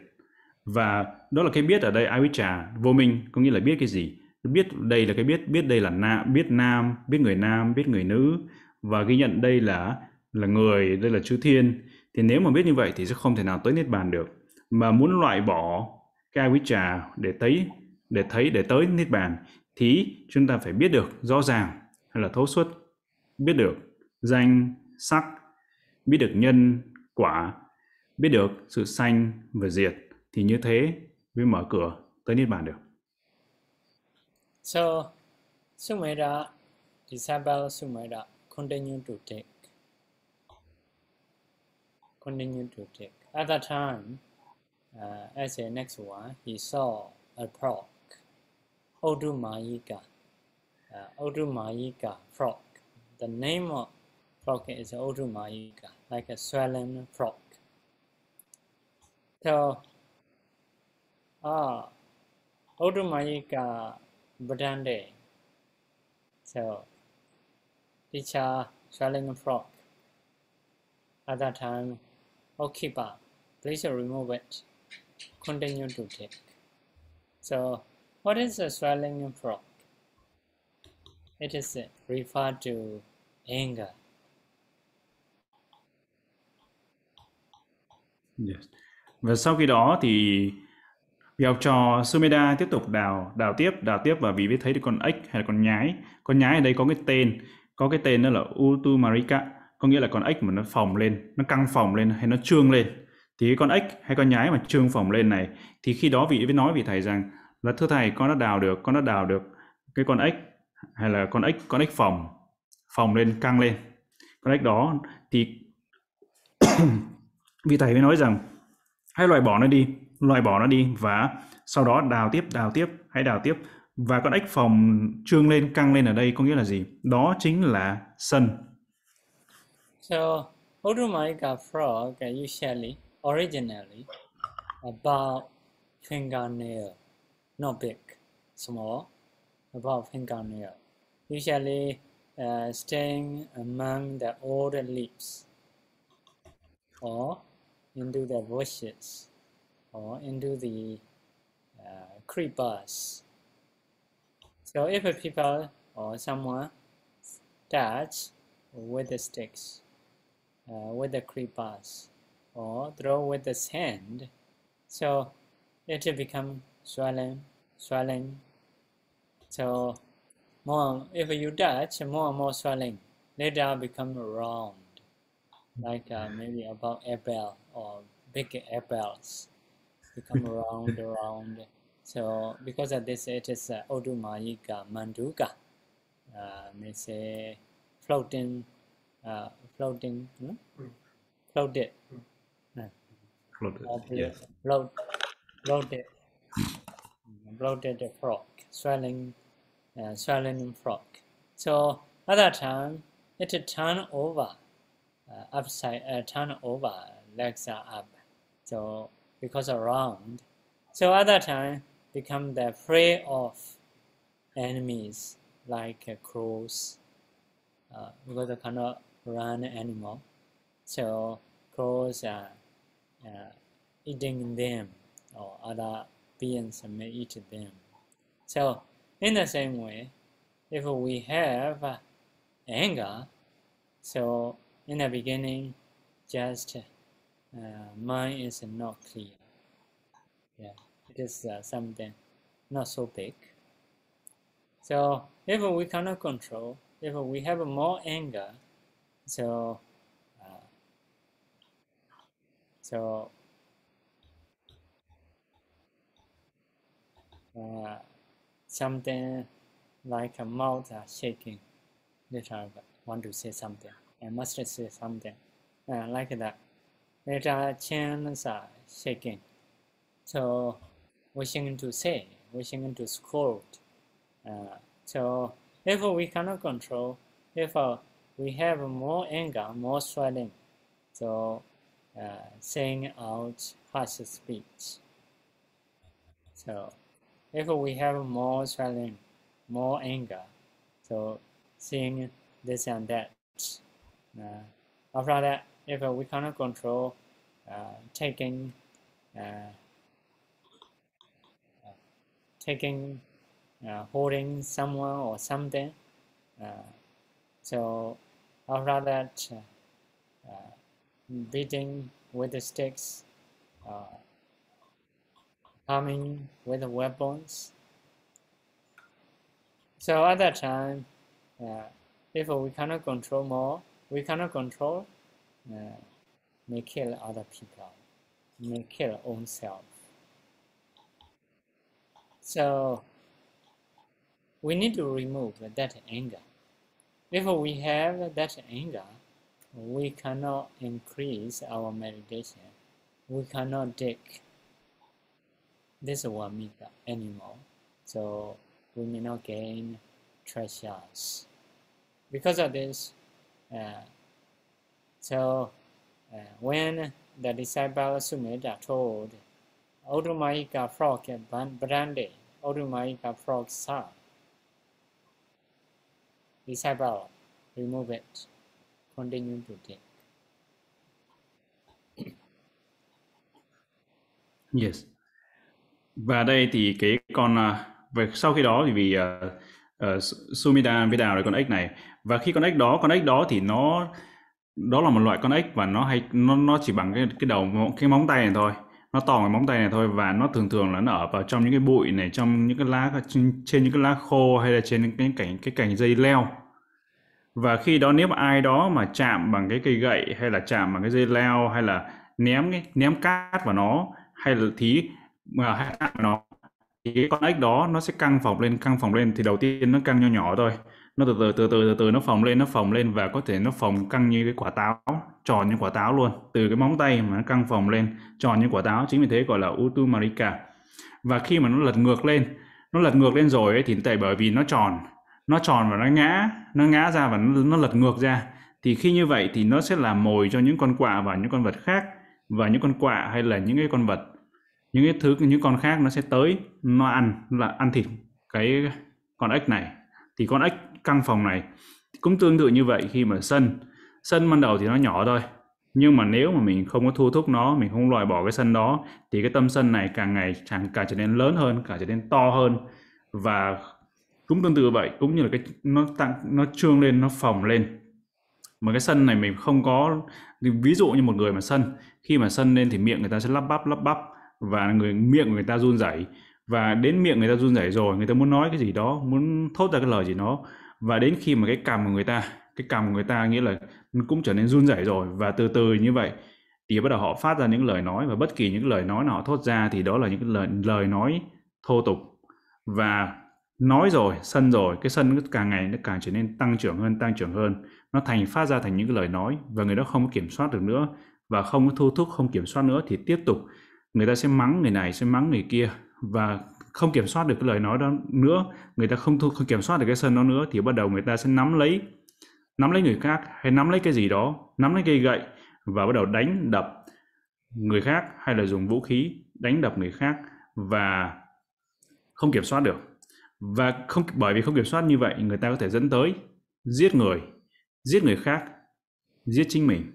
Và đó là cái biết ở đây avicca vô minh, có nghĩa là biết cái gì? Biết đây là cái biết, biết đây là nam, biết nam, biết người nam, biết người nữ, và ghi nhận đây là là người, đây là chư thiên, thì nếu mà biết như vậy thì sẽ không thể nào tới niết bàn được. Mà muốn loại bỏ cái avijja để thấy để thấy để tới niết bàn thì chúng ta phải biết được rõ ràng hay là thấu suốt, biết được danh, sắc, biết được nhân, quả, biết được sự sanh và diệt thì như thế mới mở cửa tới niết bàn được. So, Sumedha, isabel sumera continue to take continue to take. At that time, uh, as a next one, he saw a frog, Odumayika. Uh, Odumayika frog. The name of frog is Odumayika, like a swollen frog. So, ah, Odumayika Budande. So, teacher swelling frog. At that time, OK bar, please remove it. Continue to take. So, what is a swelling frog? It is referred to anger. Yes. Và sau khi đó thì vì học trò Sumeda tiếp tục đào đào tiếp đào tiếp và vì biết thấy được con ếch hay là con nhái con nhái ở đây có cái tên có cái tên đó là Utumarika có nghĩa là con ếch mà nó phồng lên, nó căng phồng lên hay nó trương lên. Thì cái con ếch hay con nhái mà trương phồng lên này, thì khi đó vị mới nói vị thầy rằng là, thưa thầy, con đã đào được, con đã đào được cái con ếch hay là con ếch con ếch phồng phồng lên, căng lên. Con ếch đó thì vị thầy mới nói rằng, hãy loại bỏ nó đi, loại bỏ nó đi và sau đó đào tiếp đào tiếp, hãy đào tiếp. Và con ếch phòng trương lên, căng lên ở đây có nghĩa là gì? Đó chính là sân. So Odumaika frog usually, originally, about fingernail, not big, small, about fingernail. Usually uh, staying among the old leaves or into the bushes or into the uh, creepers. So if people or someone touch with the sticks, uh, with the creepers or throw with the sand. So it will become swelling, swelling. So more, if you touch, more and more swelling. Later become round, like uh, maybe about apple or big apples become round, round. So because of this, it is uh, Odumayika Manduka. Uh, they say floating uh, floating hmm? mm. floated mm. Uh, floated yes. float floated floated frog swelling uh, swelling frog so at that time it turn over uh, upside uh, turn over legs are up so because around so at that time become the prey of enemies like uh, crows uh, because kind cannot run animal. So crows are uh, eating them or other beings may eat them. So in the same way, if we have anger, so in the beginning, just uh, mind is not clear. Yeah, it is uh, something not so big. So if we cannot control, if we have more anger, so uh, so uh, something like a mouth are shaking. Later, want to say something. I must say something uh, like that. Later, chins are shaking. So, wishing to say, wishing to scold. Uh, so, if we cannot control, if uh, we have more anger, more swelling, so uh, saying out harsh speech. So, if we have more swelling, more anger, so saying this and that. Uh, after that, if we cannot control uh, taking uh, uh, taking uh, holding someone or something, so after that, beating with the sticks, coming with the weapons. So at that time, uh, if we cannot control more, we cannot control, uh, may kill other people, may kill own self. So we need to remove that anger. If we have that anger, we cannot increase our meditation. We cannot dig this Vamika anymore. So we may not gain treasures. Because of this, uh, so uh, when the disciple Sumedha told Audumaika frog Brande, Audumaika frog sa, disciple remove it, continue to take. Yes. Và đây thì cái con à, về sau khi đó thì vì uh, uh, Sumida với đào là con ếch này và khi con ếch đó con ếch đó thì nó đó là một loại con ếch và nó hay nó nó chỉ bằng cái cái đầu cái móng tay này thôi nó to bằng móng tay này thôi và nó thường thường là nó ở vào trong những cái bụi này trong những cái lá trên, trên những cái lá khô hay là trên những cái cành cái cành dây leo. Và khi đó nếu mà ai đó mà chạm bằng cái cây gậy hay là chạm bằng cái dây leo hay là ném cái ném cát vào nó hay là thí mà hay vào nó thì cái con ếch đó nó sẽ căng phồng lên căng phồng lên. Thì đầu tiên nó căng nho nhỏ thôi. Nó từ từ từ từ từ từ nó phồng lên nó phồng lên và có thể nó phồng căng như cái quả táo tròn như quả táo luôn từ cái móng tay mà nó căng phồng lên tròn như quả táo chính vì thế gọi là utumarika và khi mà nó lật ngược lên nó lật ngược lên rồi ấy, thì tại bởi vì nó tròn nó tròn và nó ngã nó ngã ra và nó, nó lật ngược ra thì khi như vậy thì nó sẽ làm mồi cho những con quạ và những con vật khác và những con quạ hay là những cái con vật những cái thứ những con khác nó sẽ tới nó ăn là ăn thịt cái con ếch này. Thì con ếch căng phòng này cũng tương tự như vậy khi mà sân sân ban đầu thì nó nhỏ thôi. Nhưng mà nếu mà mình không có thu thúc nó, mình không loại bỏ cái sân đó, thì cái tâm sân này càng ngày càng càng trở nên lớn hơn, càng trở nên to hơn. Và cũng tương tự vậy, cũng như là cái, nó tăng, nó trương lên, nó phồng lên. Mà cái sân này mình không có, ví dụ như một người mà sân, khi mà sân lên thì miệng người ta sẽ lắp bắp lắp bắp, và người, miệng người ta run rẩy. Và đến miệng người ta run rẩy rồi, người ta muốn nói cái gì đó, muốn thốt ra cái lời gì đó. Và đến khi mà cái cằm của người ta cái cằm người ta nghĩa là cũng trở nên run rẩy rồi và từ từ như vậy thì bắt đầu họ phát ra những lời nói và bất kỳ những lời nói nào họ thốt ra thì đó là những cái lời lời nói thô tục. Và nói rồi sân rồi cái sân nó càng ngày nó càng trở nên tăng trưởng hơn tăng trưởng hơn. Nó thành phát ra thành những cái lời nói và người đó không có kiểm soát được nữa và không có thu thúc không kiểm soát nữa thì tiếp tục người ta sẽ mắng người này sẽ mắng người kia và không kiểm soát được cái lời nói đó nữa. Người ta không, thu, không kiểm soát được cái sân đó nữa thì bắt đầu người ta sẽ nắm lấy nắm lấy người khác hay nắm lấy cái gì đó nắm lấy cây gậy và bắt đầu đánh đập người khác hay là dùng vũ khí đánh đập người khác và không kiểm soát được. Và không bởi vì không kiểm soát như vậy người ta có thể dẫn tới giết người giết người khác giết chính mình.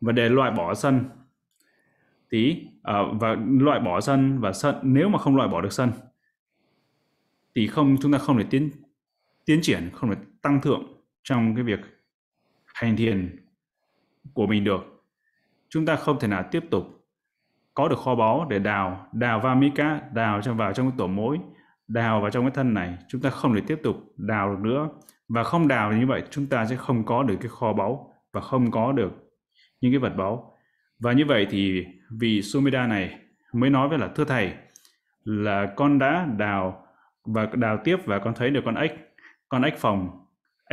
Và để loại bỏ sân tí uh, và loại bỏ sân và sân nếu mà không loại bỏ được sân thì không chúng ta không thể tiến tiến triển không thể tăng thượng trong cái việc hành thiền của mình được. Chúng ta không thể nào tiếp tục có được kho báu để đào đào Vamika đào cho vào trong cái tổ mối, đào vào trong cái thân này. Chúng ta không thể tiếp tục đào được nữa. Và không đào như vậy, chúng ta sẽ không có được cái kho báu và không có được những cái vật báu. Và như vậy thì vị Sumida này mới nói với là, thưa thầy, là con đã đào và đào tiếp và con thấy được con ếch con ếch phòng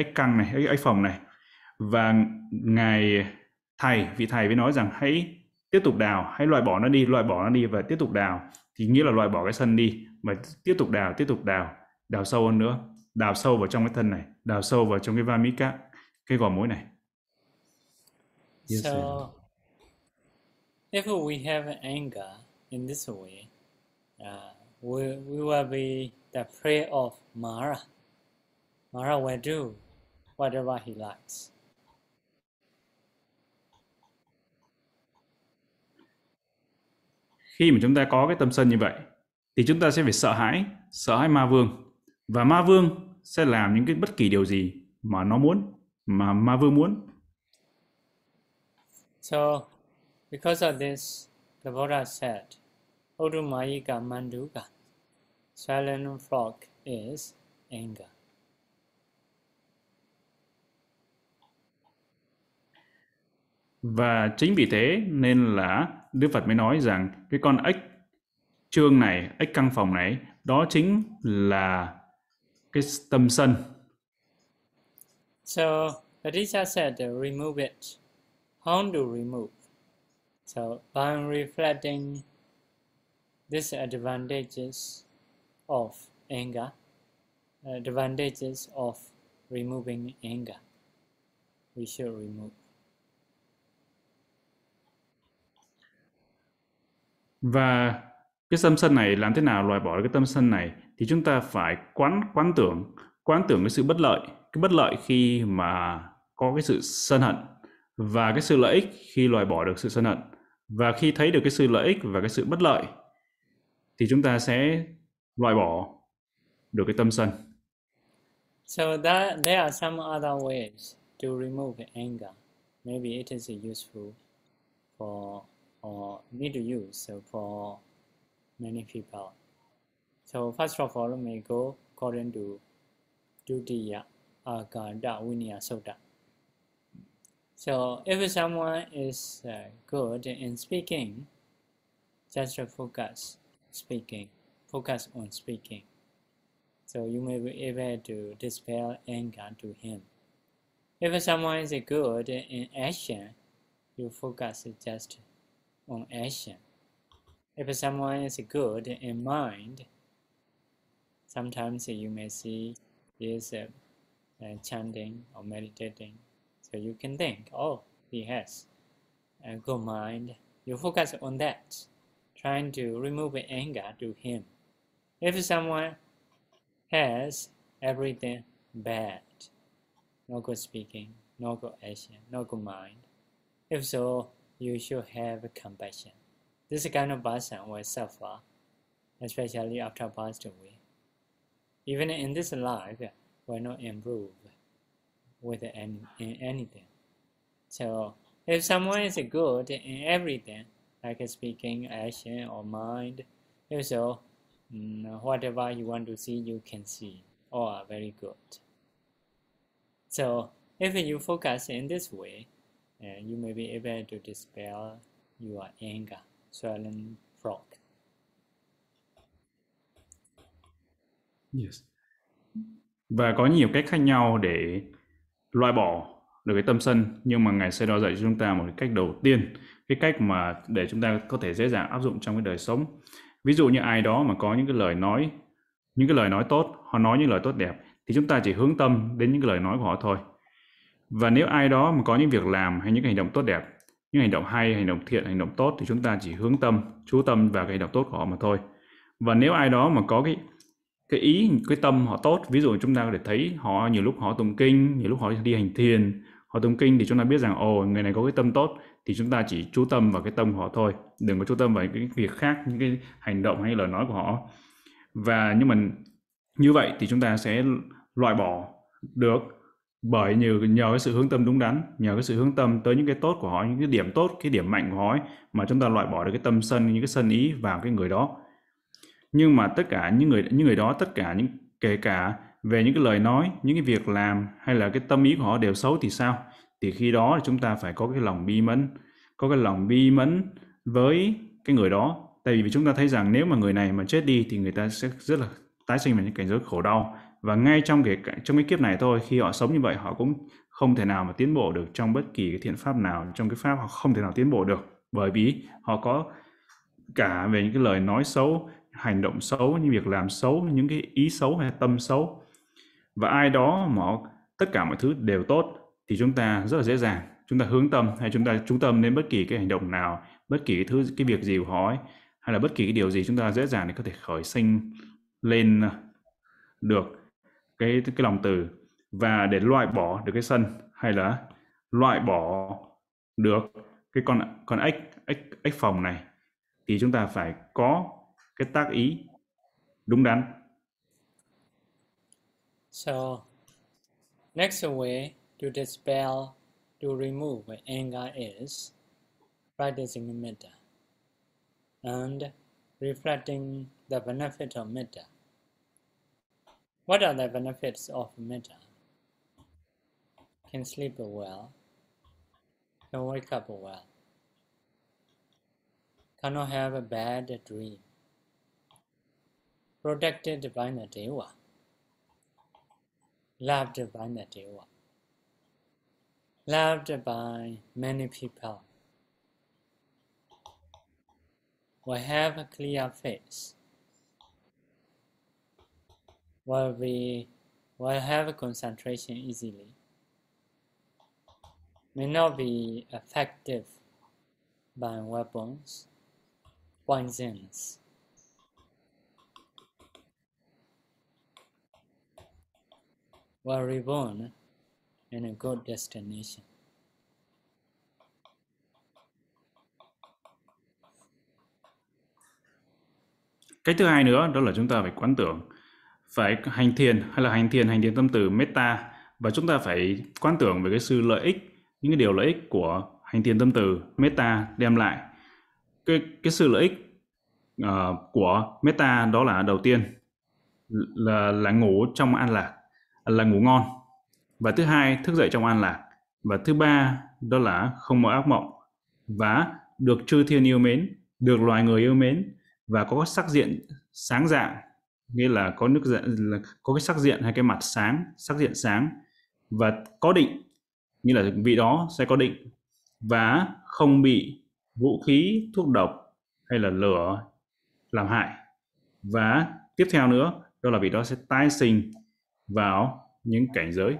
ếch căng này ếch, ếch phòng này. Và ngài thầy vị thầy mới nói rằng hãy tiếp tục đào hãy loại bỏ nó đi loại bỏ nó đi và tiếp tục đào. Thì nghĩa là loại bỏ cái sân đi và tiếp tục đào tiếp tục đào đào sâu hơn nữa. Đào sâu vào trong cái thân này đào sâu vào trong cái vamika cái gò mối này. Yes, so if we have anger in this way uh, we, we will be the prey of Mara. Mara will do whatever he likes. Khi mà chúng ta có cái tâm sân như vậy thì chúng ta sẽ phải sợ hãi sợ hãi ma vương. Và ma vương sẽ làm những cái bất kỳ điều gì mà nó muốn mà ma vương muốn. So because of this the Buddha said Odumayika Manduka. Silent frog is anger Và chính vì thế nên là Đức Phật mới nói rằng cái con ếch trương này, ếch căn phòng này, đó chính là cái tâm sân. So the said to remove it. How to remove? So by reflecting these advantages of anger, advantages of removing anger, we should remove. Và cái tâm sân này làm thế nào loại bỏ được cái tâm sân này thì chúng ta phải quán quán tưởng quán tưởng cái sự bất lợi, cái bất lợi khi mà có cái sự sân hận và cái sự lợi ích khi loại bỏ được sự sân hận và khi thấy được cái sự lợi ích và cái sự bất lợi thì chúng ta sẽ loại bỏ được cái tâm sân. So that, there are some other ways to remove anger. Maybe it is useful for or need to use for many people. So first of all, may go according to Dutiya Agada Vinaya Sutta. So if someone is uh, good in speaking, just focus speaking, focus on speaking. So you may be able to dispel anger to him. If someone is good in action, you focus just on action. If someone is good in mind, sometimes you may see is uh, uh, chanting or meditating. So you can think, oh, he has a good mind. You focus on that, trying to remove anger to him. If someone has everything bad, no good speaking, no good action, no good mind, if so, you should have compassion. This kind of person will suffer, especially after passed away. Even in this life, will not improve with any, in anything. So, if someone is good in everything, like speaking, action, or mind, if so, mm, whatever you want to see, you can see, or very good. So, if you focus in this way, and you may be able to dispel your anger, swollen frog. Yes. Và có nhiều cách khác nhau để loại bỏ được cái tâm sân nhưng mà ngài sẽ đo dạy cho chúng ta một cái cách đầu tiên cái cách mà để chúng ta có thể dễ dàng áp dụng trong cái đời sống ví dụ như ai đó mà có những cái lời nói những cái lời nói tốt họ nói những lời tốt đẹp thì chúng ta chỉ hướng tâm đến những cái lời nói của họ thôi và nếu ai đó mà có những việc làm hay những hành động tốt đẹp, những hành động hay, hành động thiện, hành động tốt thì chúng ta chỉ hướng tâm, chú tâm vào cái hành động tốt của họ mà thôi. Và nếu ai đó mà có cái cái ý, cái tâm họ tốt, ví dụ chúng ta có thể thấy họ nhiều lúc họ tụng kinh, nhiều lúc họ đi hành thiền, họ tụng kinh thì chúng ta biết rằng ồ người này có cái tâm tốt thì chúng ta chỉ chú tâm vào cái tâm của họ thôi, đừng có chú tâm vào cái việc khác, những cái hành động hay lời nói của họ. Và nhưng mà như vậy thì chúng ta sẽ loại bỏ được bởi nhờ nhờ cái sự hướng tâm đúng đắn nhờ cái sự hướng tâm tới những cái tốt của họ những cái điểm tốt cái điểm mạnh của họ ấy, mà chúng ta loại bỏ được cái tâm sân những cái sân ý vào cái người đó. Nhưng mà tất cả những người những người đó tất cả những kể cả về những cái lời nói những cái việc làm hay là cái tâm ý của họ đều xấu thì sao? Thì khi đó chúng ta phải có cái lòng bi mẫn có cái lòng bi mẫn với cái người đó. Tại vì chúng ta thấy rằng nếu mà người này mà chết đi thì người ta sẽ rất là tái sinh vào những cảnh giới khổ đau và ngay trong cái trong cái kiếp này thôi khi họ sống như vậy họ cũng không thể nào mà tiến bộ được trong bất kỳ cái thiện pháp nào trong cái pháp họ không thể nào tiến bộ được. Bởi vì họ có cả về những cái lời nói xấu hành động xấu những việc làm xấu những cái ý xấu hay tâm xấu. Và ai đó mà tất cả mọi thứ đều tốt thì chúng ta rất là dễ dàng. Chúng ta hướng tâm hay chúng ta chú tâm đến bất kỳ cái hành động nào bất kỳ cái thứ cái việc gì của họ ấy, hay là bất kỳ cái điều gì chúng ta dễ dàng để có thể khởi sinh lên được cái cái lòng từ và để loại bỏ được cái sân hay là loại bỏ được cái con con ếch ếch ếch phòng này thì chúng ta phải có cái tác ý đúng đắn. So, next way to dispel, to remove anger is practicing metta and reflecting the benefit of metta. What are the benefits of metta? Can sleep well, can wake up well, cannot have a bad dream, protected by the Deva, loved by the Deva, loved by many people, will have a clear face, will be will have concentration easily, may not be effective by weapons, poisons. Were reborn in a good destination. cái thứ hai nữa đó là chúng ta phải quán tưởng, phải hành thiền hay là hành thiền hành thiền tâm từ metta và chúng ta phải quan tưởng về cái sự lợi ích, những cái điều lợi ích của hành thiền tâm từ metta đem lại. Cái cái sự lợi ích uh, của metta đó là đầu tiên là là ngủ trong an lạc, là ngủ ngon. Và thứ hai thức dậy trong an lạc. Và thứ ba đó là không mơ ác mộng và được chư thiên yêu mến, được loài người yêu mến và có sắc diện sáng dạng nghĩa là có nước dạng là có cái sắc diện hay cái mặt sáng sắc diện sáng và có định như là vị đó sẽ có định và không bị vũ khí thuốc độc hay là lửa làm hại và tiếp theo nữa đó là vị đó sẽ tái sinh vào những cảnh giới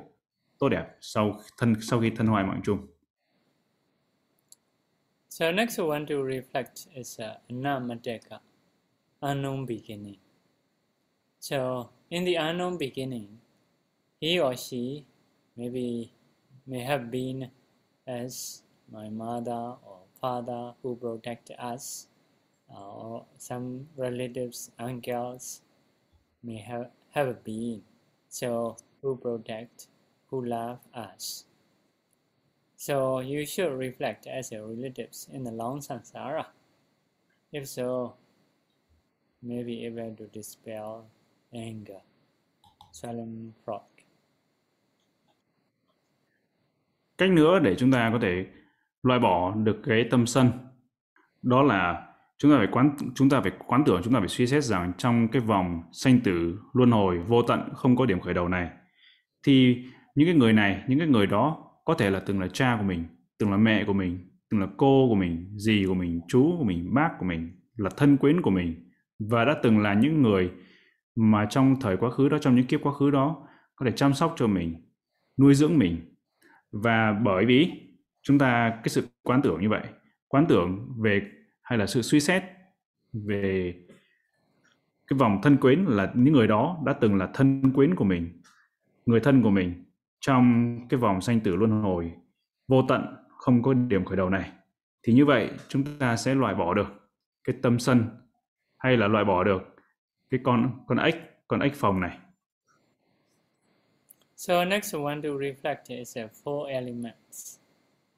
tốt đẹp sau thân sau khi thân hoại mạng chung. So next one to reflect is uh, Namadeka. unknown beginning. So, in the unknown beginning, he or she maybe may have been as my mother or father who protect us, uh, or some relatives, uncles may have, have been, so who protect, who love us. So you should reflect as your relatives in the long samsara. If so, may be able to dispel anger. Salem Rock. Cách nữa để chúng ta có thể loại bỏ được cái tâm sân, đó là chúng ta phải quán, chúng ta phải quán tưởng, chúng ta phải suy xét rằng trong cái vòng sanh tử, luân hồi, vô tận không có điểm khởi đầu này, thì những cái người này, những cái người đó có thể là từng là cha của mình, từng là mẹ của mình, từng là cô của mình, dì của mình, chú của mình, bác của mình, là thân quyến của mình, và đã từng là những người mà trong thời quá khứ đó, trong những kiếp quá khứ đó, có thể chăm sóc cho mình, nuôi dưỡng mình. Và bởi vì chúng ta, cái sự quán tưởng như vậy, quán tưởng về, hay là sự suy xét về cái vòng thân quyến là những người đó đã từng là thân quyến của mình, người thân của mình trong cái vòng sanh tử luân hồi vô tận, không có điểm khởi đầu này. Thì như vậy chúng ta sẽ loại bỏ được cái tâm sân, hay là loại bỏ được cái con con ếch con ếch phòng này. So next one to reflect is the four elements,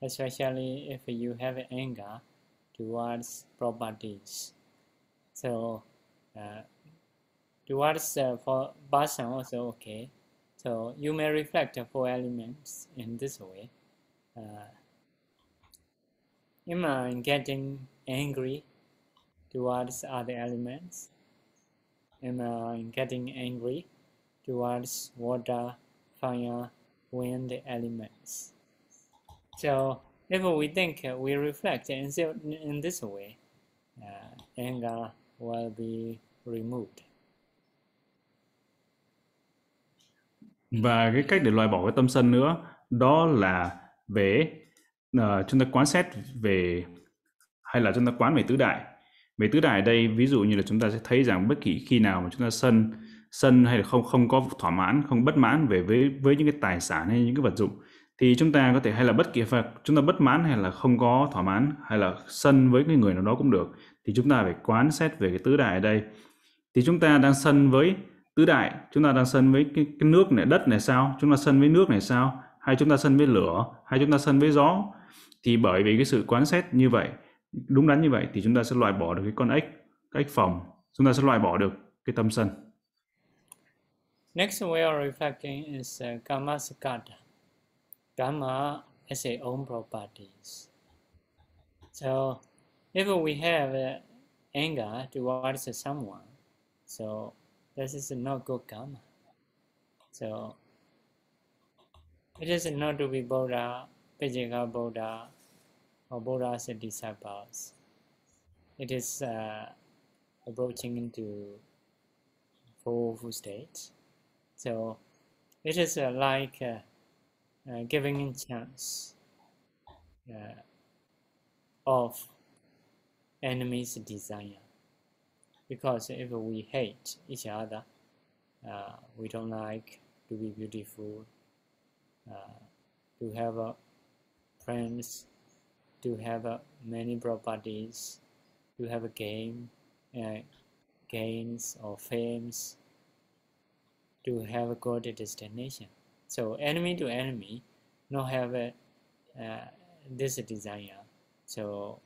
especially if you have anger towards properties. So uh, towards uh, for person also okay. So you may reflect the four elements in this way. Uh, am I getting angry towards other elements? Am I getting angry towards water, fire, wind elements? So if we think we reflect in, in this way, uh, anger will be removed. Và cái cách để loại bỏ cái tâm sân nữa đó là về uh, chúng ta quán xét về hay là chúng ta quán về tứ đại. Về tứ đại đây ví dụ như là chúng ta sẽ thấy rằng bất kỳ khi nào mà chúng ta sân sân hay là không không có thỏa mãn, không bất mãn về với với những cái tài sản hay những cái vật dụng thì chúng ta có thể hay là bất kỳ phải chúng ta bất mãn hay là không có thỏa mãn hay là sân với cái người nào đó cũng được thì chúng ta phải quán xét về cái tứ đại ở đây. Thì chúng ta đang sân với tứ đại chúng ta đang sân với cái, cái nước này đất này sao? Chúng ta sân với nước này sao? Hay chúng ta sân với lửa? Hay chúng ta sân với gió? Thì bởi vì cái sự quán xét như vậy đúng đắn như vậy thì chúng ta sẽ loại bỏ được cái con ếch cái ếch phòng chúng ta sẽ loại bỏ được cái tâm sân Next way of reflecting is uh, Kama Sakata. Karma has its own properties. So if we have uh, anger towards someone, so this is not good karma. So it is not to be Buddha, Pajika Buddha, or Buddha's disciples. It is uh, approaching into full, full state. So it is uh, like uh, uh, giving a chance uh, of enemy's desire. Because if we hate each other, uh, we don't like to be beautiful, uh, to have uh, friends, to have uh, many properties, to have a game, uh, gains or fames, to have a good destination. So enemy to enemy, not have a, this desire. So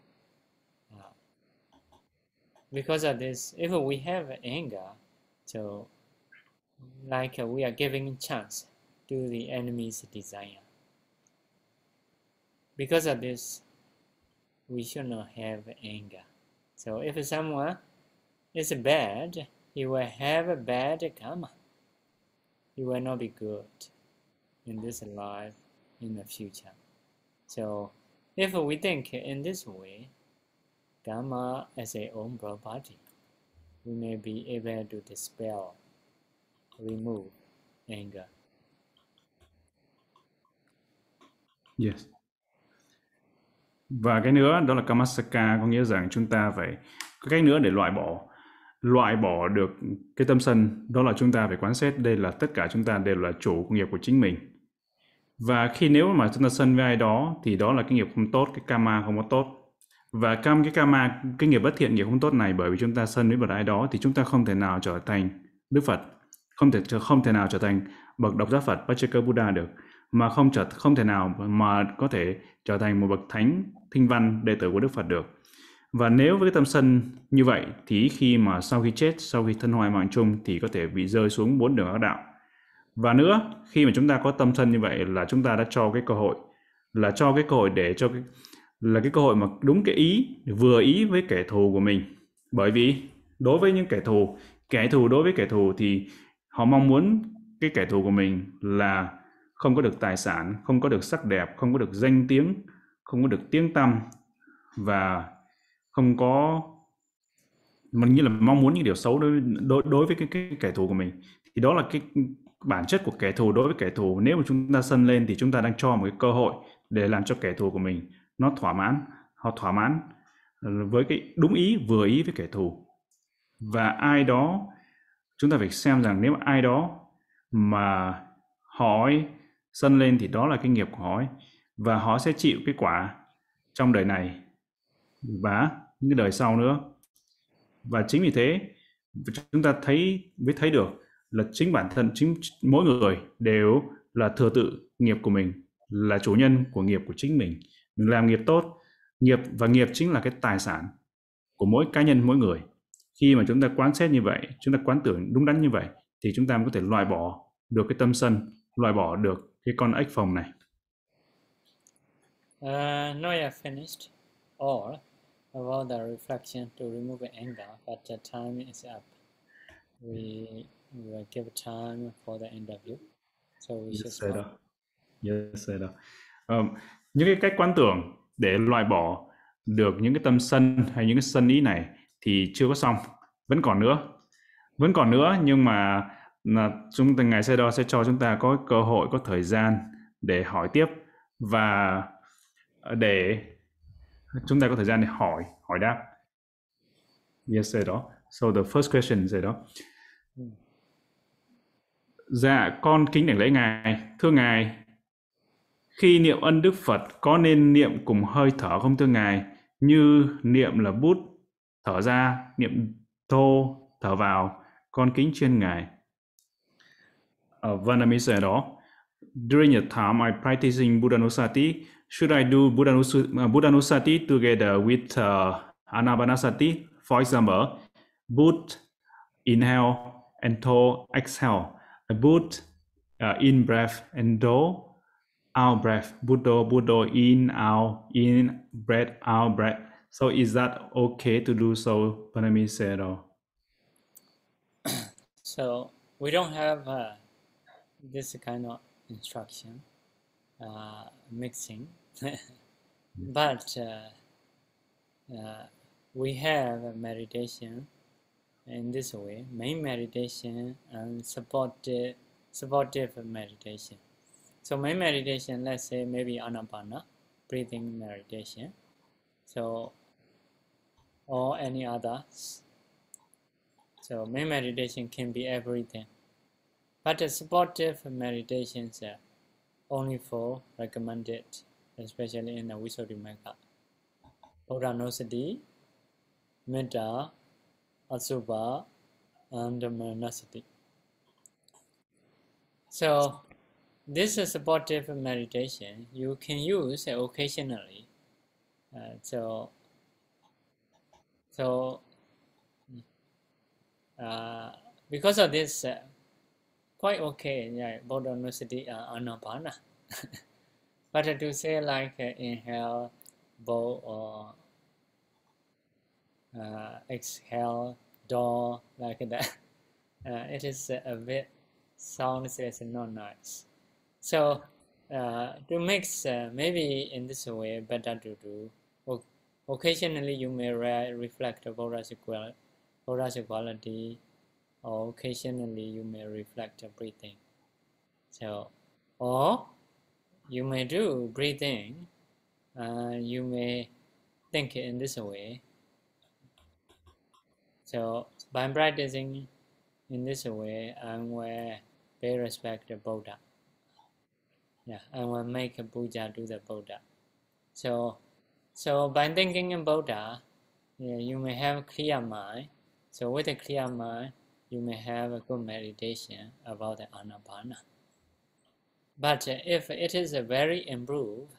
because of this, if we have anger, so like we are giving chance to the enemy's desire. Because of this, we should not have anger. So if someone is bad, he will have a bad karma. He will not be good in this life, in the future. So if we think in this way, karma as a own property, we may be able to dispel, remove anger. Yes. Và cái nữa đó là Kamasaka có nghĩa rằng chúng ta phải, có cách nữa để loại bỏ loại bỏ được cái tâm sân, đó là chúng ta phải quán xét đây là tất cả chúng ta đều là chủ công nghiệp của chính mình. Và khi nếu mà chúng ta sân với ai đó thì đó là cái nghiệp không tốt, cái karma không có tốt. Và cam, cái karma, cái nghiệp bất thiện, nghiệp không tốt này bởi vì chúng ta sân với một ai đó thì chúng ta không thể nào trở thành đức phật, không thể không thể nào trở thành bậc độc giác phật Pacheka Buddha được mà không trở, không thể nào mà có thể trở thành một bậc thánh, thinh văn đệ tử của đức phật được. Và nếu với cái tâm sân như vậy, thì khi mà sau khi chết, sau khi thân hoại mạng chung, thì có thể bị rơi xuống bốn đường ác đạo. Và nữa, khi mà chúng ta có tâm sân như vậy là chúng ta đã cho cái cơ hội, là cho cái cơ hội để cho cái, là cái cơ hội mà đúng cái ý, vừa ý với kẻ thù của mình. Bởi vì đối với những kẻ thù kẻ thù đối với kẻ thù thì họ mong muốn cái kẻ thù của mình là không có được tài sản không có được sắc đẹp không có được danh tiếng không có được tiếng tăm và không có mình như là mong muốn những điều xấu đối đối, đối với cái, cái kẻ thù của mình. Thì đó là cái bản chất của kẻ thù đối với kẻ thù. Nếu mà chúng ta sân lên thì chúng ta đang cho một cái cơ hội để làm cho kẻ thù của mình nó thỏa mãn họ thỏa mãn ờ, với cái đúng ý vừa ý với kẻ thù. Và ai đó chúng ta phải xem rằng nếu ai đó mà hỏi sân lên thì đó là cái nghiệp của họ ấy, và họ sẽ chịu cái quả trong đời này và những cái đời sau nữa. Và chính vì thế, chúng ta thấy, mới thấy được là chính bản thân, chính mỗi người đều là thừa tự nghiệp của mình, là chủ nhân của nghiệp của chính mình. Mình làm nghiệp tốt, nghiệp và nghiệp chính là cái tài sản của mỗi cá nhân, mỗi người. Khi mà chúng ta quán xét như vậy, chúng ta quán tưởng đúng đắn như vậy, thì chúng ta mới có thể loại bỏ được cái tâm sân, loại bỏ được cái con ếch phòng này Uh, now I have finished all about the reflection to remove the anger, but the time is up. We will give time for the interview. So we should yes, sir. stop. Yes, sir. Um, những cái cách quán tưởng để loại bỏ được những cái tâm sân hay những cái sân ý này thì chưa có xong, vẫn còn nữa, vẫn còn nữa nhưng mà là chúng ta, ngài sau đó sẽ cho chúng ta có cơ hội, có thời gian để hỏi tiếp và để chúng ta có thời gian để hỏi hỏi đáp. Yes sir đó so the first question sir đó dạ con kính đảnh lễ ngài. Thưa ngài, khi niệm ân đức phật, có nên niệm cùng hơi thở không, thưa ngài? Như niệm là bút, thở ra, niệm thô, thở vào. Con kính chuyên ngài. Uh, Vanamisa all. during the time I practicing Buddhanusati should I do Buddhanus- uh, Buddhanusati together with uh, Anapanasati? For example, boot, inhale, and toe, exhale. Boot, uh, in breath, and do, out breath. Buddha, Buddha, in, out, in, breath, out, breath. So is that okay to do so? Panami said, oh. So we don't have uh, this kind of instruction uh, mixing, but uh, uh, we have a meditation in this way, main meditation and supportive, supportive meditation. So main meditation, let's say maybe anapana, breathing meditation. So or any others. So main meditation can be everything. But the supportive meditations are only for recommended, especially in the Visuddhimagga. Buddhanosati, Metta, Asubha, and Manasati. So this is supportive meditation you can use occasionally. Uh, so so uh, because of this, uh, quite okay. Yeah, Buddha University uh, Anapana. but to say like uh, inhale, bow or uh, exhale, door like that, uh, it is a bit sounds as not nice. So uh, to mix, uh, maybe in this way, better to do. O- Occasionally, you may re- reflect Buddha's Buddha's equality, or occasionally you may reflect breathing. So, or you may do breathing, uh, you may think in this way. So, by practicing in this way, I will pay respect to Buddha. Yeah, I will make a puja to the Buddha. So, so by thinking in Buddha, yeah, you may have clear mind. So with a clear mind, you may have a good meditation about the anapana. But if it is a very improved,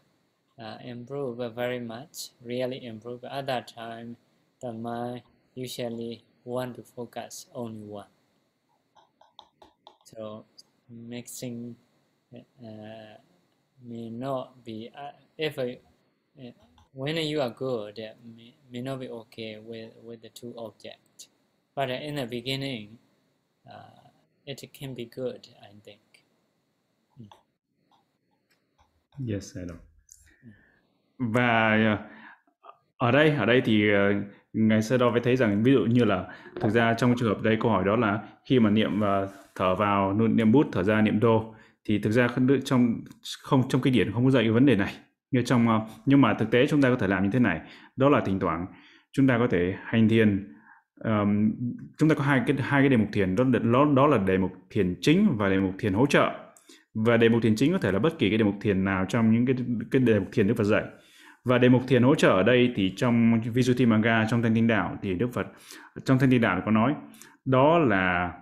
uh, improve very much, really improve, at that time, the mind usually want to focus only one. So mixing uh, may not be, uh, if uh, when you are good, may, may not be okay with, with the two objects. But uh, in the beginning, uh, it can be good, I think. Yes, I know. Và ờ, ở đây, ở đây thì ờ, ngài Sơ Đo phải thấy rằng ví dụ như là thực ra trong trường hợp đây câu hỏi đó là khi mà niệm ờ, thở vào niệm bút thở ra niệm đô thì thực ra trong không trong kinh điển không có dạy cái vấn đề này như trong ờ, nhưng mà thực tế chúng ta có thể làm như thế này đó là thỉnh thoảng chúng ta có thể hành thiền um, chúng ta có hai cái hai cái đề mục thiền đó là- đó đó là đề mục thiền chính và đề mục thiền hỗ trợ. Và đề mục thiền chính có thể là bất kỳ cái đề mục thiền nào trong những cái cái đề mục thiền Đức Phật dạy. Và đề mục thiền hỗ trợ ở đây thì trong Visuddhimagga trong Thanh Tinh Đạo thì Đức Phật trong Thanh Tinh Đạo có nói. Đó là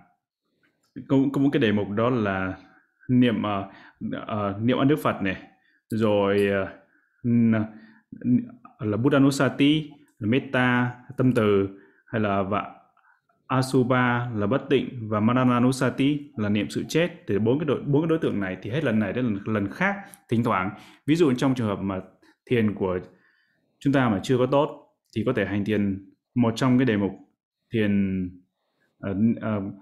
có, có một cái đề mục đó là niệm uh, uh, niệm ăn Đức Phật này rồi uh, là Buddhanusati là metta tâm từ hay là và Asuba là bất tịnh và Marananusati là niệm sự chết. Thì bốn cái đối bốn cái đối tượng này thì hết lần này đến lần, lần khác thỉnh thoảng. Ví dụ trong trường hợp mà thiền của chúng ta mà chưa có tốt thì có thể hành thiền một trong cái đề mục thiền uh, uh,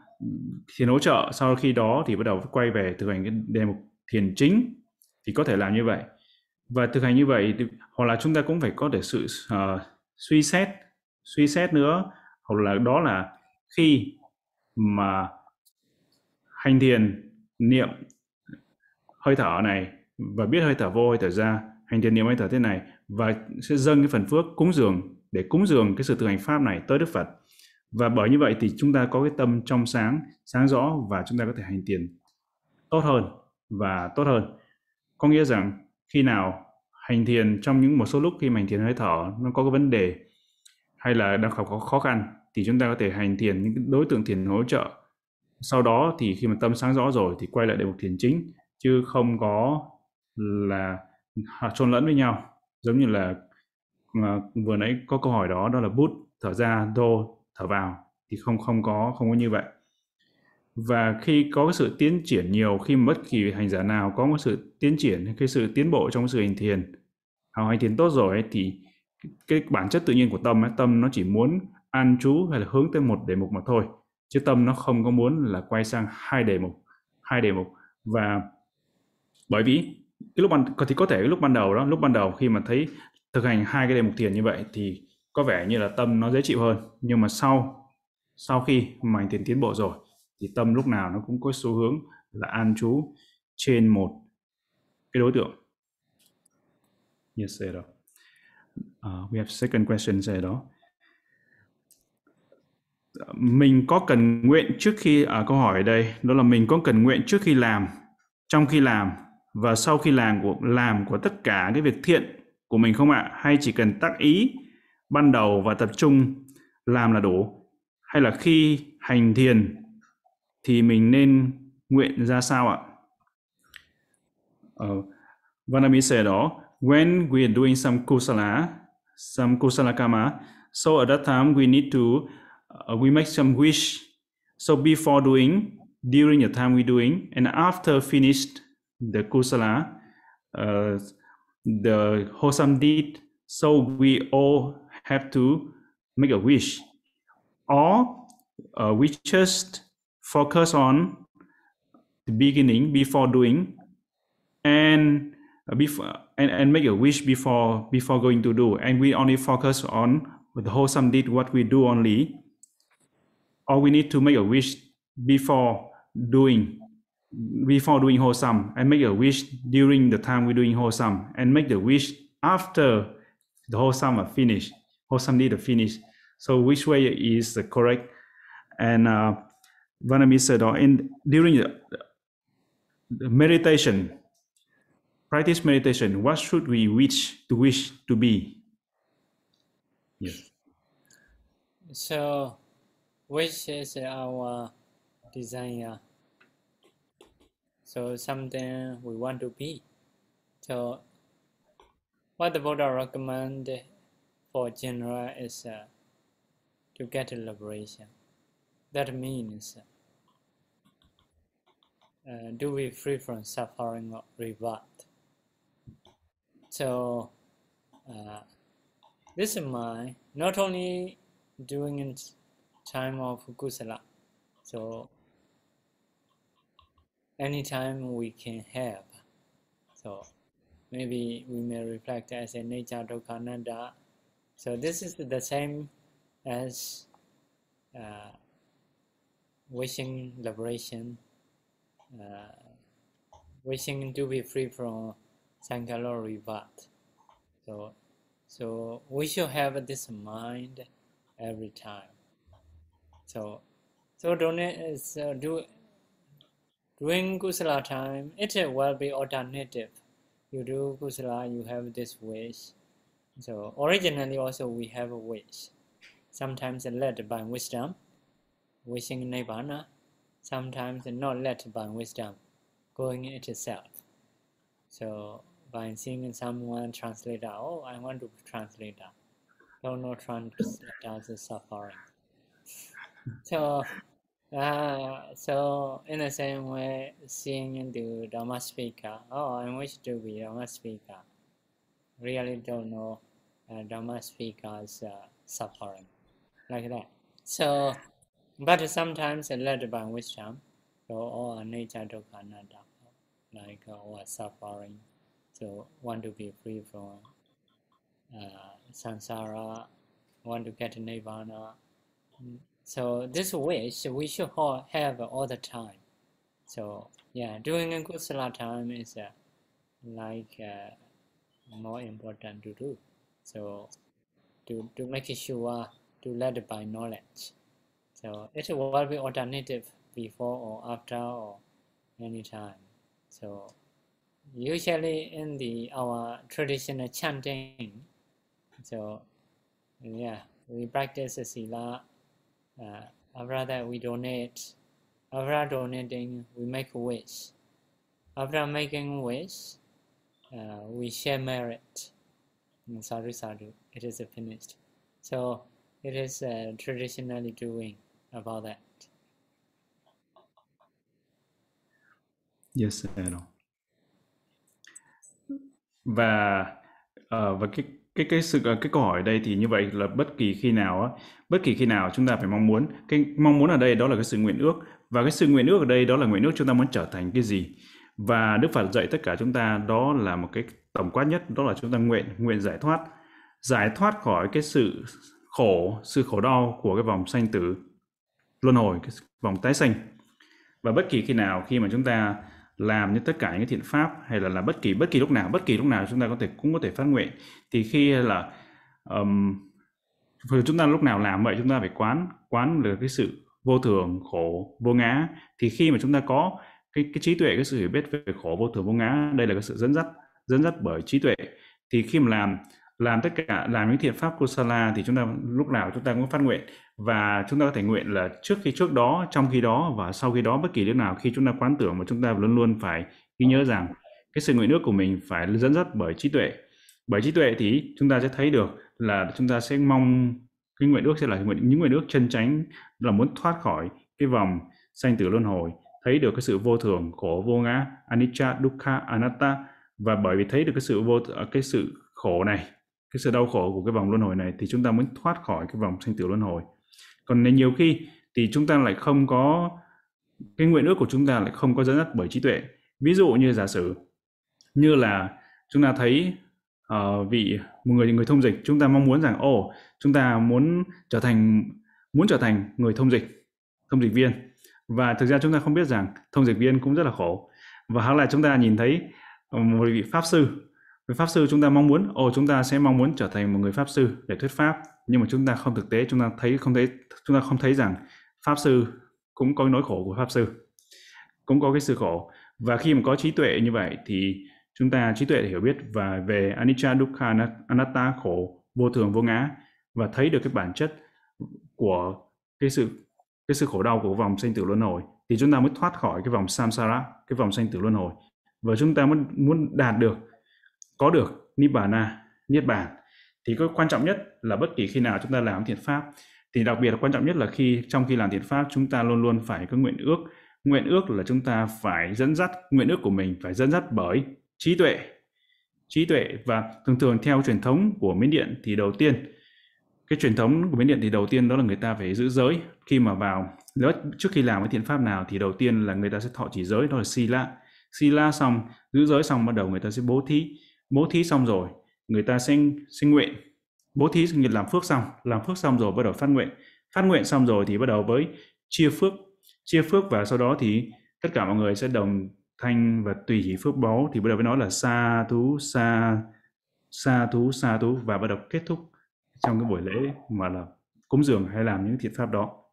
thiền hỗ trợ. Sau khi đó thì bắt đầu quay về thực hành cái đề mục thiền chính thì có thể làm như vậy. Và thực hành như vậy thì, hoặc là chúng ta cũng phải có thể sự uh, suy xét suy xét nữa hoặc là đó là khi mà hành thiền, niệm hơi thở này và biết hơi thở vô, hơi thở ra, hành thiền, niệm hơi thở thế này và sẽ dâng cái phần phước cúng dường để cúng dường cái sự thực hành pháp này tới Đức Phật. Và bởi như vậy thì chúng ta có cái tâm trong sáng sáng rõ và chúng ta có thể hành thiền tốt hơn và tốt hơn. Có nghĩa rằng khi nào hành thiền trong những một số lúc khi mà hành thiền hơi thở nó có cái vấn đề hay là đang gặp khó khăn thì chúng ta có thể hành thiền những đối tượng thiền hỗ trợ. Sau đó thì khi mà tâm sáng rõ rồi thì quay lại để một thiền chính chứ không có là trộn lẫn với nhau. Giống như là mà vừa nãy có câu hỏi đó đó là bút thở ra đô thở vào thì không không có không có như vậy. Và khi có cái sự tiến triển nhiều khi mà bất kỳ hành giả nào có một sự tiến triển cái sự tiến bộ trong sự hành thiền hoặc hành thiền tốt rồi ấy, thì cái bản chất tự nhiên của tâm ấy, tâm nó chỉ muốn an trú hay là hướng tới một đề mục mà thôi chứ tâm nó không có muốn là quay sang hai đề mục hai đề mục. Và bởi vì cái lúc ban thì có thể cái lúc ban đầu đó lúc ban đầu khi mà thấy thực hành hai cái đề mục thiền như vậy thì có vẻ như là tâm nó dễ chịu hơn. Nhưng mà sau sau khi mà hành thiền tiến bộ rồi thì tâm lúc nào nó cũng có xu hướng là an trú trên một cái đối tượng như thế đó uh, we have second question sir đó. Dạ, mình có cần nguyện trước khi ở à, câu hỏi ở đây đó là mình có cần nguyện trước khi làm trong khi làm và sau khi làm của làm của tất cả cái việc thiện của mình không ạ? Hay chỉ cần tác ý ban đầu và tập trung làm là đủ? Hay là khi hành thiền thì mình nên nguyện ra sao ạ? Ờ, uh, Vanami said đó when we are doing some kusala some kusala kama so at that time we need to uh, we make some wish. So before doing, during the time we doing, and after finished the kusala, uh, the wholesome deed, so we all have to make a wish, or uh, we just focus on the beginning before doing, and before and, and make a wish before before going to do, and we only focus on the wholesome deed what we do only. Or we need to make a wish before doing before doing wholesome. And make a wish during the time we're doing wholesome. And make the wish after the wholesome are finished wholesome need to finish so which way is the correct? And uh, Vanami said uh, in during the, the meditation practice meditation what should we wish to wish to be yes so which is our desire. So something we want to be. So what the Buddha recommend for general is uh, to get liberation. That means uh, to be free from suffering or rebirth. So uh, this is my not only doing it time of kusala. So anytime we can have. So maybe we may reflect as a nature dukhananda. So this is the same as uh, wishing liberation, uh, wishing to be free from sankhara rebirth. So, so we should have this mind every time. So, so donate so do doing kusala time. It will be alternative. You do kusala, you have this wish. So originally also we have a wish. Sometimes led by wisdom, wishing nirvana. Sometimes not led by wisdom, going itself. So by seeing someone translate that, oh, I want to translate that. Don't know translate as suffering. so uh, so in the same way seeing into Dharma speaker oh I wish to be Dharma speaker. Really don't know uh, Dharma speakers uh, suffering. Like that. So but sometimes led by wisdom. So all nature dukkha like uh, or suffering so want to be free from uh, samsara want to get nirvana so this wish we should have all the time. So yeah, doing a kusala time is uh, like uh, more important to do. So to to make sure to lead by knowledge. So it will be alternative before or after or anytime. So usually in the our traditional chanting, so yeah, we practice sila uh, after that we donate after donating we make a wish. After making a wish uh, we share merit. Sadhu sadhu it is finished. So it is uh, traditionally doing about that. Yes sir. Và uh, và cái cái cái sự cái câu hỏi ở đây thì như vậy là bất kỳ khi nào á bất kỳ khi nào chúng ta phải mong muốn cái mong muốn ở đây đó là cái sự nguyện ước. Và cái sự nguyện ước ở đây đó là nguyện ước chúng ta muốn trở thành cái gì. Và Đức Phật dạy tất cả chúng ta đó là một cái tổng quát nhất đó là chúng ta nguyện nguyện giải thoát. Giải thoát khỏi cái sự khổ sự khổ đau của cái vòng sanh tử luân hồi cái vòng tái sanh. Và bất kỳ khi nào khi mà chúng ta làm như tất cả những thiện pháp hay là làm bất kỳ bất kỳ lúc nào bất kỳ lúc nào chúng ta có thể cũng có thể phát nguyện thì khi là um, chúng ta lúc nào làm vậy chúng ta phải quán quán được cái sự vô thường khổ vô ngã. Thì khi mà chúng ta có cái cái trí tuệ cái sự hiểu biết về khổ vô thường vô ngã đây là cái sự dẫn dắt dẫn dắt bởi trí tuệ. Thì khi mà làm làm tất cả, làm những thiện pháp kusala thì chúng ta lúc nào chúng ta cũng phát nguyện. Và chúng ta có thể nguyện là trước khi, trước đó, trong khi đó và sau khi đó, bất kỳ lúc nào khi chúng ta quán tưởng mà chúng ta luôn luôn phải ghi nhớ rằng cái sự nguyện ước của mình phải dẫn dắt bởi trí tuệ. Bởi trí tuệ thì chúng ta sẽ thấy được là chúng ta sẽ mong cái nguyện ước sẽ là nguyện, những nguyện ước chân chánh là muốn thoát khỏi cái vòng sanh tử luân hồi, thấy được cái sự vô thường khổ vô ngã, anicca, dukkha, anatta. Và bởi vì thấy được cái sự vô, cái sự khổ này cái sự đau khổ của cái vòng luân hồi này thì chúng ta muốn thoát khỏi cái vòng sinh tử luân hồi. Còn nếu nhiều khi thì chúng ta lại không có cái nguyện ước của chúng ta lại không có dẫn dắt bởi trí tuệ. Ví dụ như giả sử như là chúng ta thấy uh, vị một người người thông dịch chúng ta mong muốn rằng ồ oh, chúng ta muốn trở thành muốn trở thành người thông dịch thông dịch viên. Và thực ra chúng ta không biết rằng thông dịch viên cũng rất là khổ. Và hoặc là chúng ta nhìn thấy ờ, một vị pháp sư với pháp sư chúng ta mong muốn, ồ, chúng ta sẽ mong muốn trở thành một người pháp sư để thuyết pháp. Nhưng mà chúng ta không thực tế, chúng ta thấy, không thấy, chúng ta không thấy rằng pháp sư cũng có nỗi khổ của pháp sư, cũng có cái sự khổ. Và khi mà có trí tuệ như vậy thì chúng ta, trí tuệ để hiểu biết và về anicca dukkha anatta, khổ, vô thường, vô ngã và thấy được cái bản chất của cái sự cái sự khổ đau của vòng sinh tử luân hồi thì chúng ta mới thoát khỏi cái vòng samsara, cái vòng sinh tử luân hồi. Và chúng ta muốn muốn đạt được có được nibbana, niết bàn, thì cái quan trọng nhất là bất kỳ khi nào chúng ta làm thiện pháp. Thì đặc biệt là quan trọng nhất là khi, trong khi làm thiện pháp, chúng ta luôn luôn phải có nguyện ước. Nguyện ước là chúng ta phải dẫn dắt, nguyện ước của mình phải dẫn dắt bởi trí tuệ. Trí tuệ và thường thường theo truyền thống của miến điện thì đầu tiên, cái truyền thống của miến điện thì đầu tiên đó là người ta phải giữ giới. Khi mà vào trước khi làm cái thiện pháp nào thì đầu tiên là người ta sẽ thọ chỉ giới, đó là sila. Sila xong, giữ giới xong bắt đầu người ta sẽ bố thí bố thí xong rồi người ta sẽ sinh nguyện. Bố thí nghĩa làm phước xong làm phước xong rồi bắt đầu phát nguyện. Phát nguyện xong rồi thì bắt đầu với chia phước. Chia phước và sau đó thì tất cả mọi người sẽ đồng thanh và tùy hỷ phước báu thì bắt đầu với nó là sa thú sa sa thú sa thú và bắt đầu kết thúc trong cái buổi lễ mà là cúng dường hay làm những thiện pháp đó.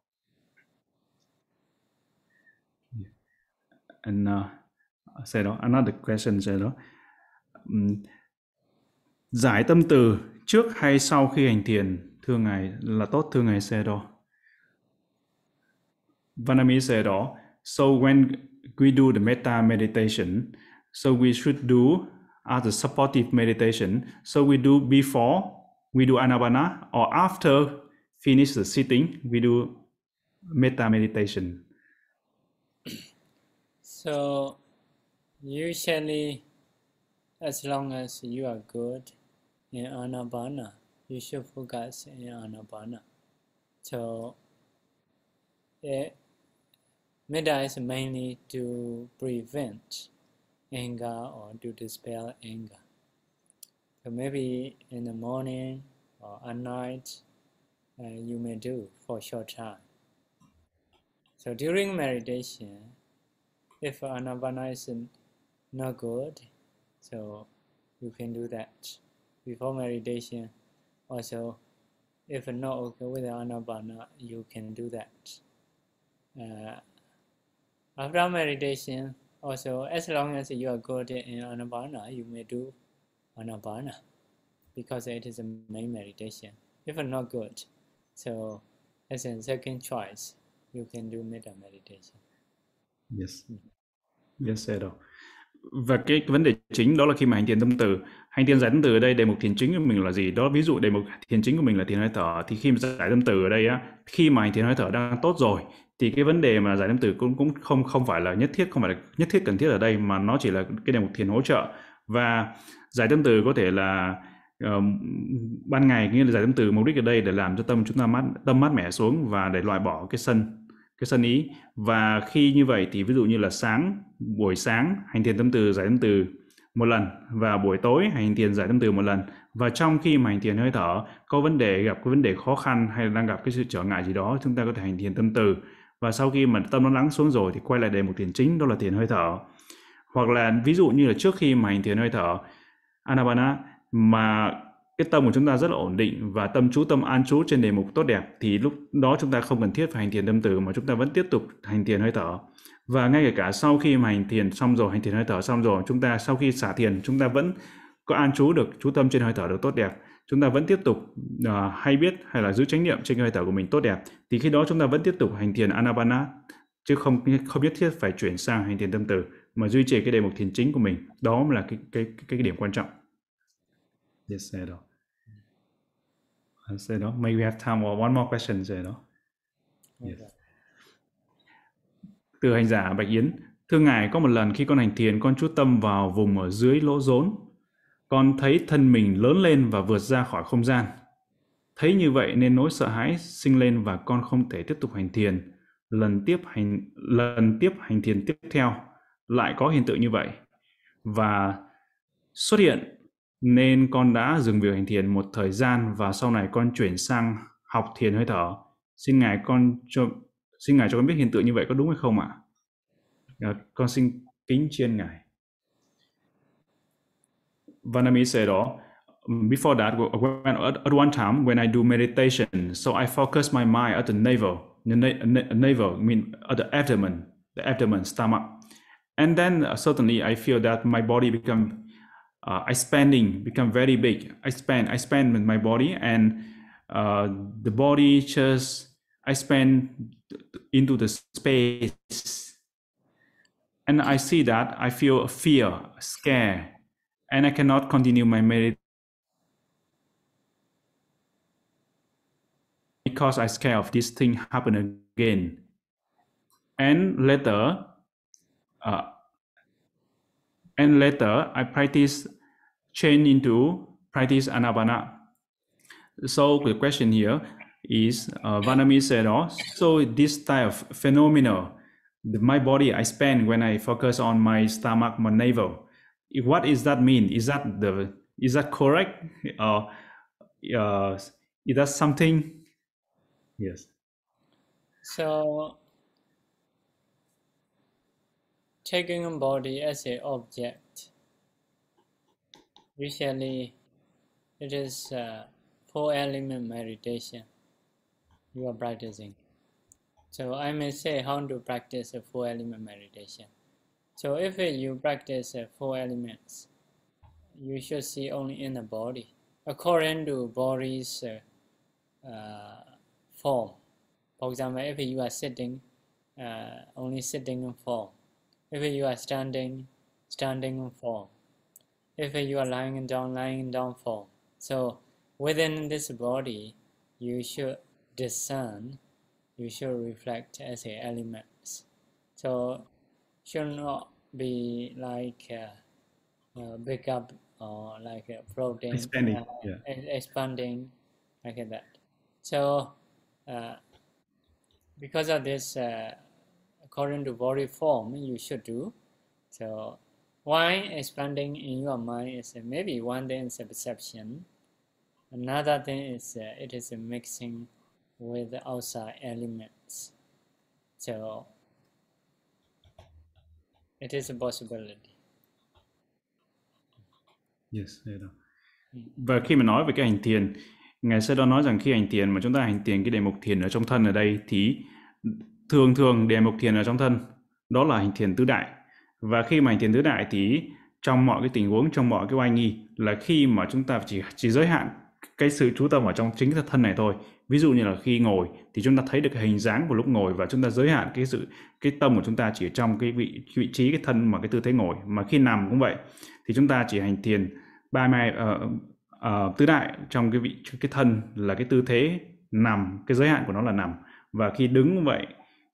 And uh, say đó another question say đó giải tâm từ trước hay sau khi hành thiền, thưa ngài, là tốt, thưa ngài xe đó Vanami said đó, so when we do the metta meditation, so we should do as a supportive meditation, so we do before we do anapana or after finish the sitting, we do metta meditation? So usually as long as you are good in anapana, you should focus in anapana. So it, metta is mainly to prevent anger or to dispel anger. So maybe in the morning or at night, uh, you may do for a short time. So during meditation, if anapana is not good, so you can do that before meditation. Also, if not okay with anapana, you can do that. Uh, after meditation, also as long as you are good in anapana, you may do anapana because it is a main meditation. If not good, so as a second choice, you can do metta meditation. Yes. Yes, sir. Và cái, cái vấn đề chính đó là khi mà hành thiền tâm từ, hành thiền giải tâm từ ở đây đề mục thiền chính của mình là gì? Đó ví dụ đề mục thiền chính của mình là thiền hơi thở thì khi mà giải tâm từ ở đây á, khi mà hành thiền hơi thở đang tốt rồi thì cái vấn đề mà giải tâm từ cũng cũng không không phải là nhất thiết không phải là nhất thiết cần thiết ở đây mà nó chỉ là cái đề mục thiền hỗ trợ và giải tâm từ có thể là uh, ban ngày nghĩa là giải tâm từ mục đích ở đây để làm cho tâm chúng ta mát tâm mát mẻ xuống và để loại bỏ cái sân cái sân ý. Và khi như vậy thì ví dụ như là sáng, buổi sáng, hành thiền tâm từ, giải tâm từ một lần. Và buổi tối, hành thiền, giải tâm từ một lần. Và trong khi mà hành thiền hơi thở, có vấn đề gặp cái vấn đề khó khăn hay là đang gặp cái sự trở ngại gì đó, chúng ta có thể hành thiền tâm từ. Và sau khi mà tâm nó lắng xuống rồi thì quay lại đề một thiền chính, đó là thiền hơi thở. Hoặc là ví dụ như là trước khi mà hành thiền hơi thở Anapana mà cái tâm của chúng ta rất là ổn định và tâm chú tâm an chú trên đề mục tốt đẹp thì lúc đó chúng ta không cần thiết phải hành thiền tâm từ mà chúng ta vẫn tiếp tục hành thiền hơi thở. Và ngay kể cả sau khi mà hành thiền xong rồi hành thiền hơi thở xong rồi chúng ta sau khi xả thiền chúng ta vẫn có an chú được chú tâm trên hơi thở được tốt đẹp. Chúng ta vẫn tiếp tục uh, hay biết hay là giữ chánh niệm trên hơi thở của mình tốt đẹp thì khi đó chúng ta vẫn tiếp tục hành thiền anapana chứ không không nhất thiết phải chuyển sang hành thiền tâm từ mà duy trì cái đề mục thiền chính của mình. Đó là cái cái cái, cái điểm quan trọng. Yes đó say đó maybe we have time for one more question say đó yes. từ hành giả bạch yến thưa ngài có một lần khi con hành thiền con chú tâm vào vùng ở dưới lỗ rốn. Con thấy thân mình lớn lên và vượt ra khỏi không gian. Thấy như vậy nên nỗi sợ hãi sinh lên và con không thể tiếp tục hành thiền. Lần tiếp hành lần tiếp hành thiền tiếp theo lại có hiện tượng như vậy. Và xuất hiện nên con đã dừng việc hành thiền một thời gian và sau này con chuyển sang học thiền hơi thở. Xin ngài con cho xin ngài cho con biết hiện tượng như vậy có đúng hay không ạ? À, con xin kính chiên ngài. Vanami said, đó, before that, when, at, at one time when I do meditation, so I focus my mind at the navel, the navel, I mean at the abdomen, the abdomen, stomach. And then uh, suddenly I feel that my body become uh, I spending become very big. I spend I spend with my body and uh, the body just I spend into the space and I see that I feel fear, scare, and I cannot continue my meditation because I scared of this thing happen again. And later, uh, and later I practice change into practice anapana. So the question here is uh, Vanami said, oh, so this type of phenomena, my body I spend when I focus on my stomach, my navel. What does that mean? Is that the is that correct? Uh, uh, is that something? Yes. So taking a body as an object. Usually, it is uh, four element meditation you are practicing. So I may say how to practice a four element meditation. So if you practice four elements, you should see only in the body according to body's uh, uh, form. For example, if you are sitting, uh, only sitting in form. If you are standing, standing form. If you are lying down, lying down form. So within this body, you should discern you should reflect as a elements. So should not be like uh, uh, big up or like uh, floating, Expanding, uh, yeah. expanding like that. So uh, because of this, uh, according to body form, you should do. So why expanding in your mind is maybe one thing is a perception. Another thing is uh, it is mixing with outside elements. So it is a possibility. Yes, there đó. Và khi mà nói về cái hành thiền, Ngài sẽ đó nói rằng khi hành thiền mà chúng ta hành thiền cái đề mục thiền ở trong thân ở đây thì thường thường đề mục thiền ở trong thân đó là hành thiền tứ đại. Và khi mà hành thiền tứ đại thì trong mọi cái tình huống, trong mọi cái oai nghi là khi mà chúng ta chỉ chỉ giới hạn cái sự chú tâm ở trong chính cái thân này thôi. Ví dụ như là khi ngồi thì chúng ta thấy được cái hình dáng của lúc ngồi và chúng ta giới hạn cái sự cái tâm của chúng ta chỉ trong cái vị vị trí cái thân mà cái tư thế ngồi. Mà khi nằm cũng vậy thì chúng ta chỉ hành thiền ba mai uh, uh, tứ đại trong cái vị cái thân là cái tư thế nằm cái giới hạn của nó là nằm và khi đứng cũng vậy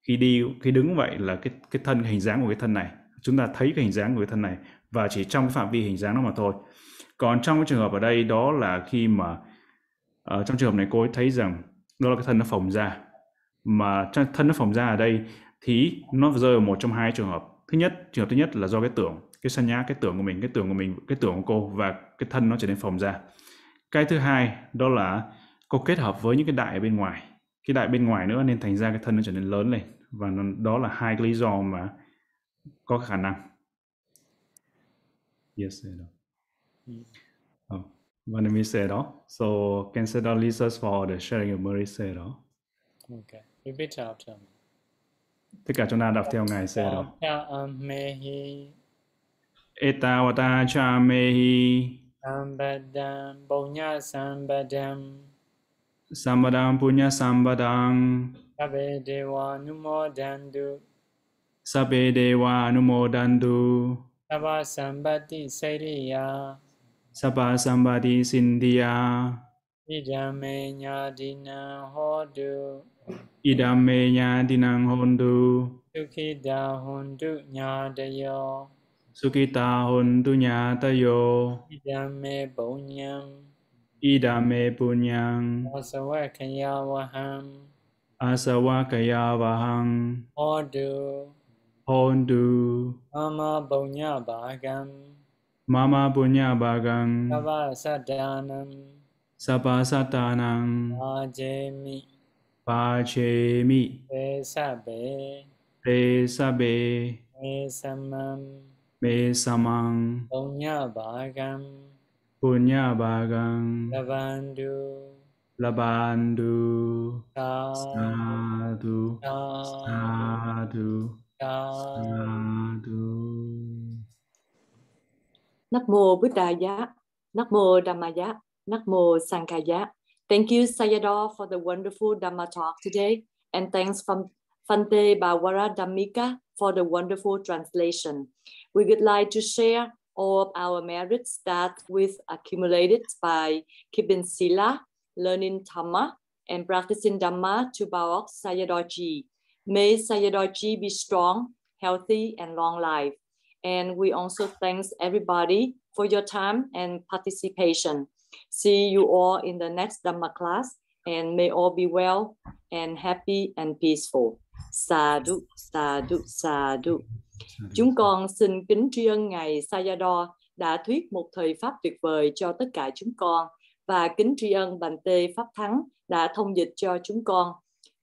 khi đi khi đứng vậy là cái cái thân cái hình dáng của cái thân này. Chúng ta thấy cái hình dáng của cái thân này và chỉ trong cái phạm vi hình dáng đó mà thôi. Còn trong cái trường hợp ở đây đó là khi mà uh, trong trường hợp này cô ấy thấy rằng đó là cái thân nó phồng ra. Mà trong thân nó phồng ra ở đây thì nó rơi vào một trong hai trường hợp. Thứ nhất trường hợp thứ nhất là do cái tưởng cái sanh nhá cái tưởng của mình cái tưởng của mình cái tưởng của cô và cái thân nó trở nên phồng ra. Cái thứ hai đó là cô kết hợp với những cái đại ở bên ngoài. Cái đại bên ngoài nữa nên thành ra cái thân nó trở nên lớn lên và nó, đó là hai lý do mà có khả năng. Yes đó. Oh, we say đó. So consider listeners for the sharing of Mary say đó. Okay. Repeat after me. tất cả chúng ta đọc theo ngài say đó. Mehi Etawata cha mehi Sambadam Bonya Sambadam Sambadang punya sambadang Sabe Deva Numodandu Sabe Deva Numodandu Saba Sambati Sairiya Saba Sambati Sindhiya. Idame nya Nyadina Hodu Idame nya Nyadina Hondu. Sukhida Hondu Nyadayo. Sukhita Hondu Nyadayo. Idame Bonyam Idame Bonyam Vasavakaya Vaham Asawakaya vahang. Hodu. Hondu. Mama bunya bhagam. Mama bunya bhagam. Savasadanam. Savasadanam. Vajemi. Vajemi. Tesabe. samam Mesamam. Mesamam. Bunya bhagam. Bunya bhagam. Davandu. Bagang Lavandu Labandu Sa Sadu Sa Sadu Sa Sadu Nắc mô Buddhaya, Nắc mô Dhammaya, Nắc mô Sankhaya. Thank you, Sayadaw, for the wonderful Dhamma talk today. And thanks from Fante Bawara Dhammika for the wonderful translation. We would like to share all of our merits that we've accumulated by keeping Sila, learning Dhamma, and practicing Dhamma to Baok Sayadaw May Sayadaw be strong, healthy, and long life. And we also thanks everybody for your time and participation. See you all in the next Dhamma class and may all be well and happy and peaceful. Sadhu, sadhu, sadhu. Chúng con xin kính tri ân Ngài Sayadaw đã thuyết một thời Pháp tuyệt vời cho tất cả chúng con và kính tri ân Bàn Tê Pháp Thắng đã thông dịch cho chúng con.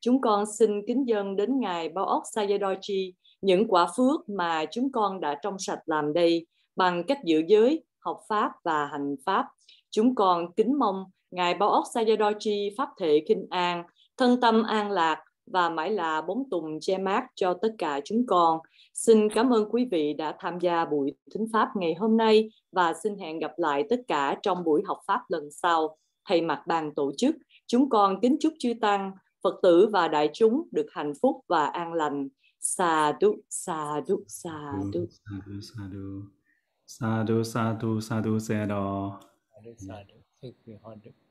Chúng con xin kính dân đến Ngài Bao ốc Sayadochi những quả phước mà chúng con đã trong sạch làm đây bằng cách giữ giới, học Pháp và hành Pháp. Chúng con kính mong Ngài Bao ốc Sayadochi Pháp thể kinh an, thân tâm an lạc và mãi là bóng tùng che mát cho tất cả chúng con. Xin cảm ơn quý vị đã tham gia buổi thính pháp ngày hôm nay và xin hẹn gặp lại tất cả trong buổi học pháp lần sau. Thay mặt bàn tổ chức, chúng con kính chúc chư tăng, Phật tử và đại chúng được hạnh phúc và an lành. Sa du, sa du, sa du. Sa du, sa du. Sa du, sa du, sa du, sa du. Sa du, sa du.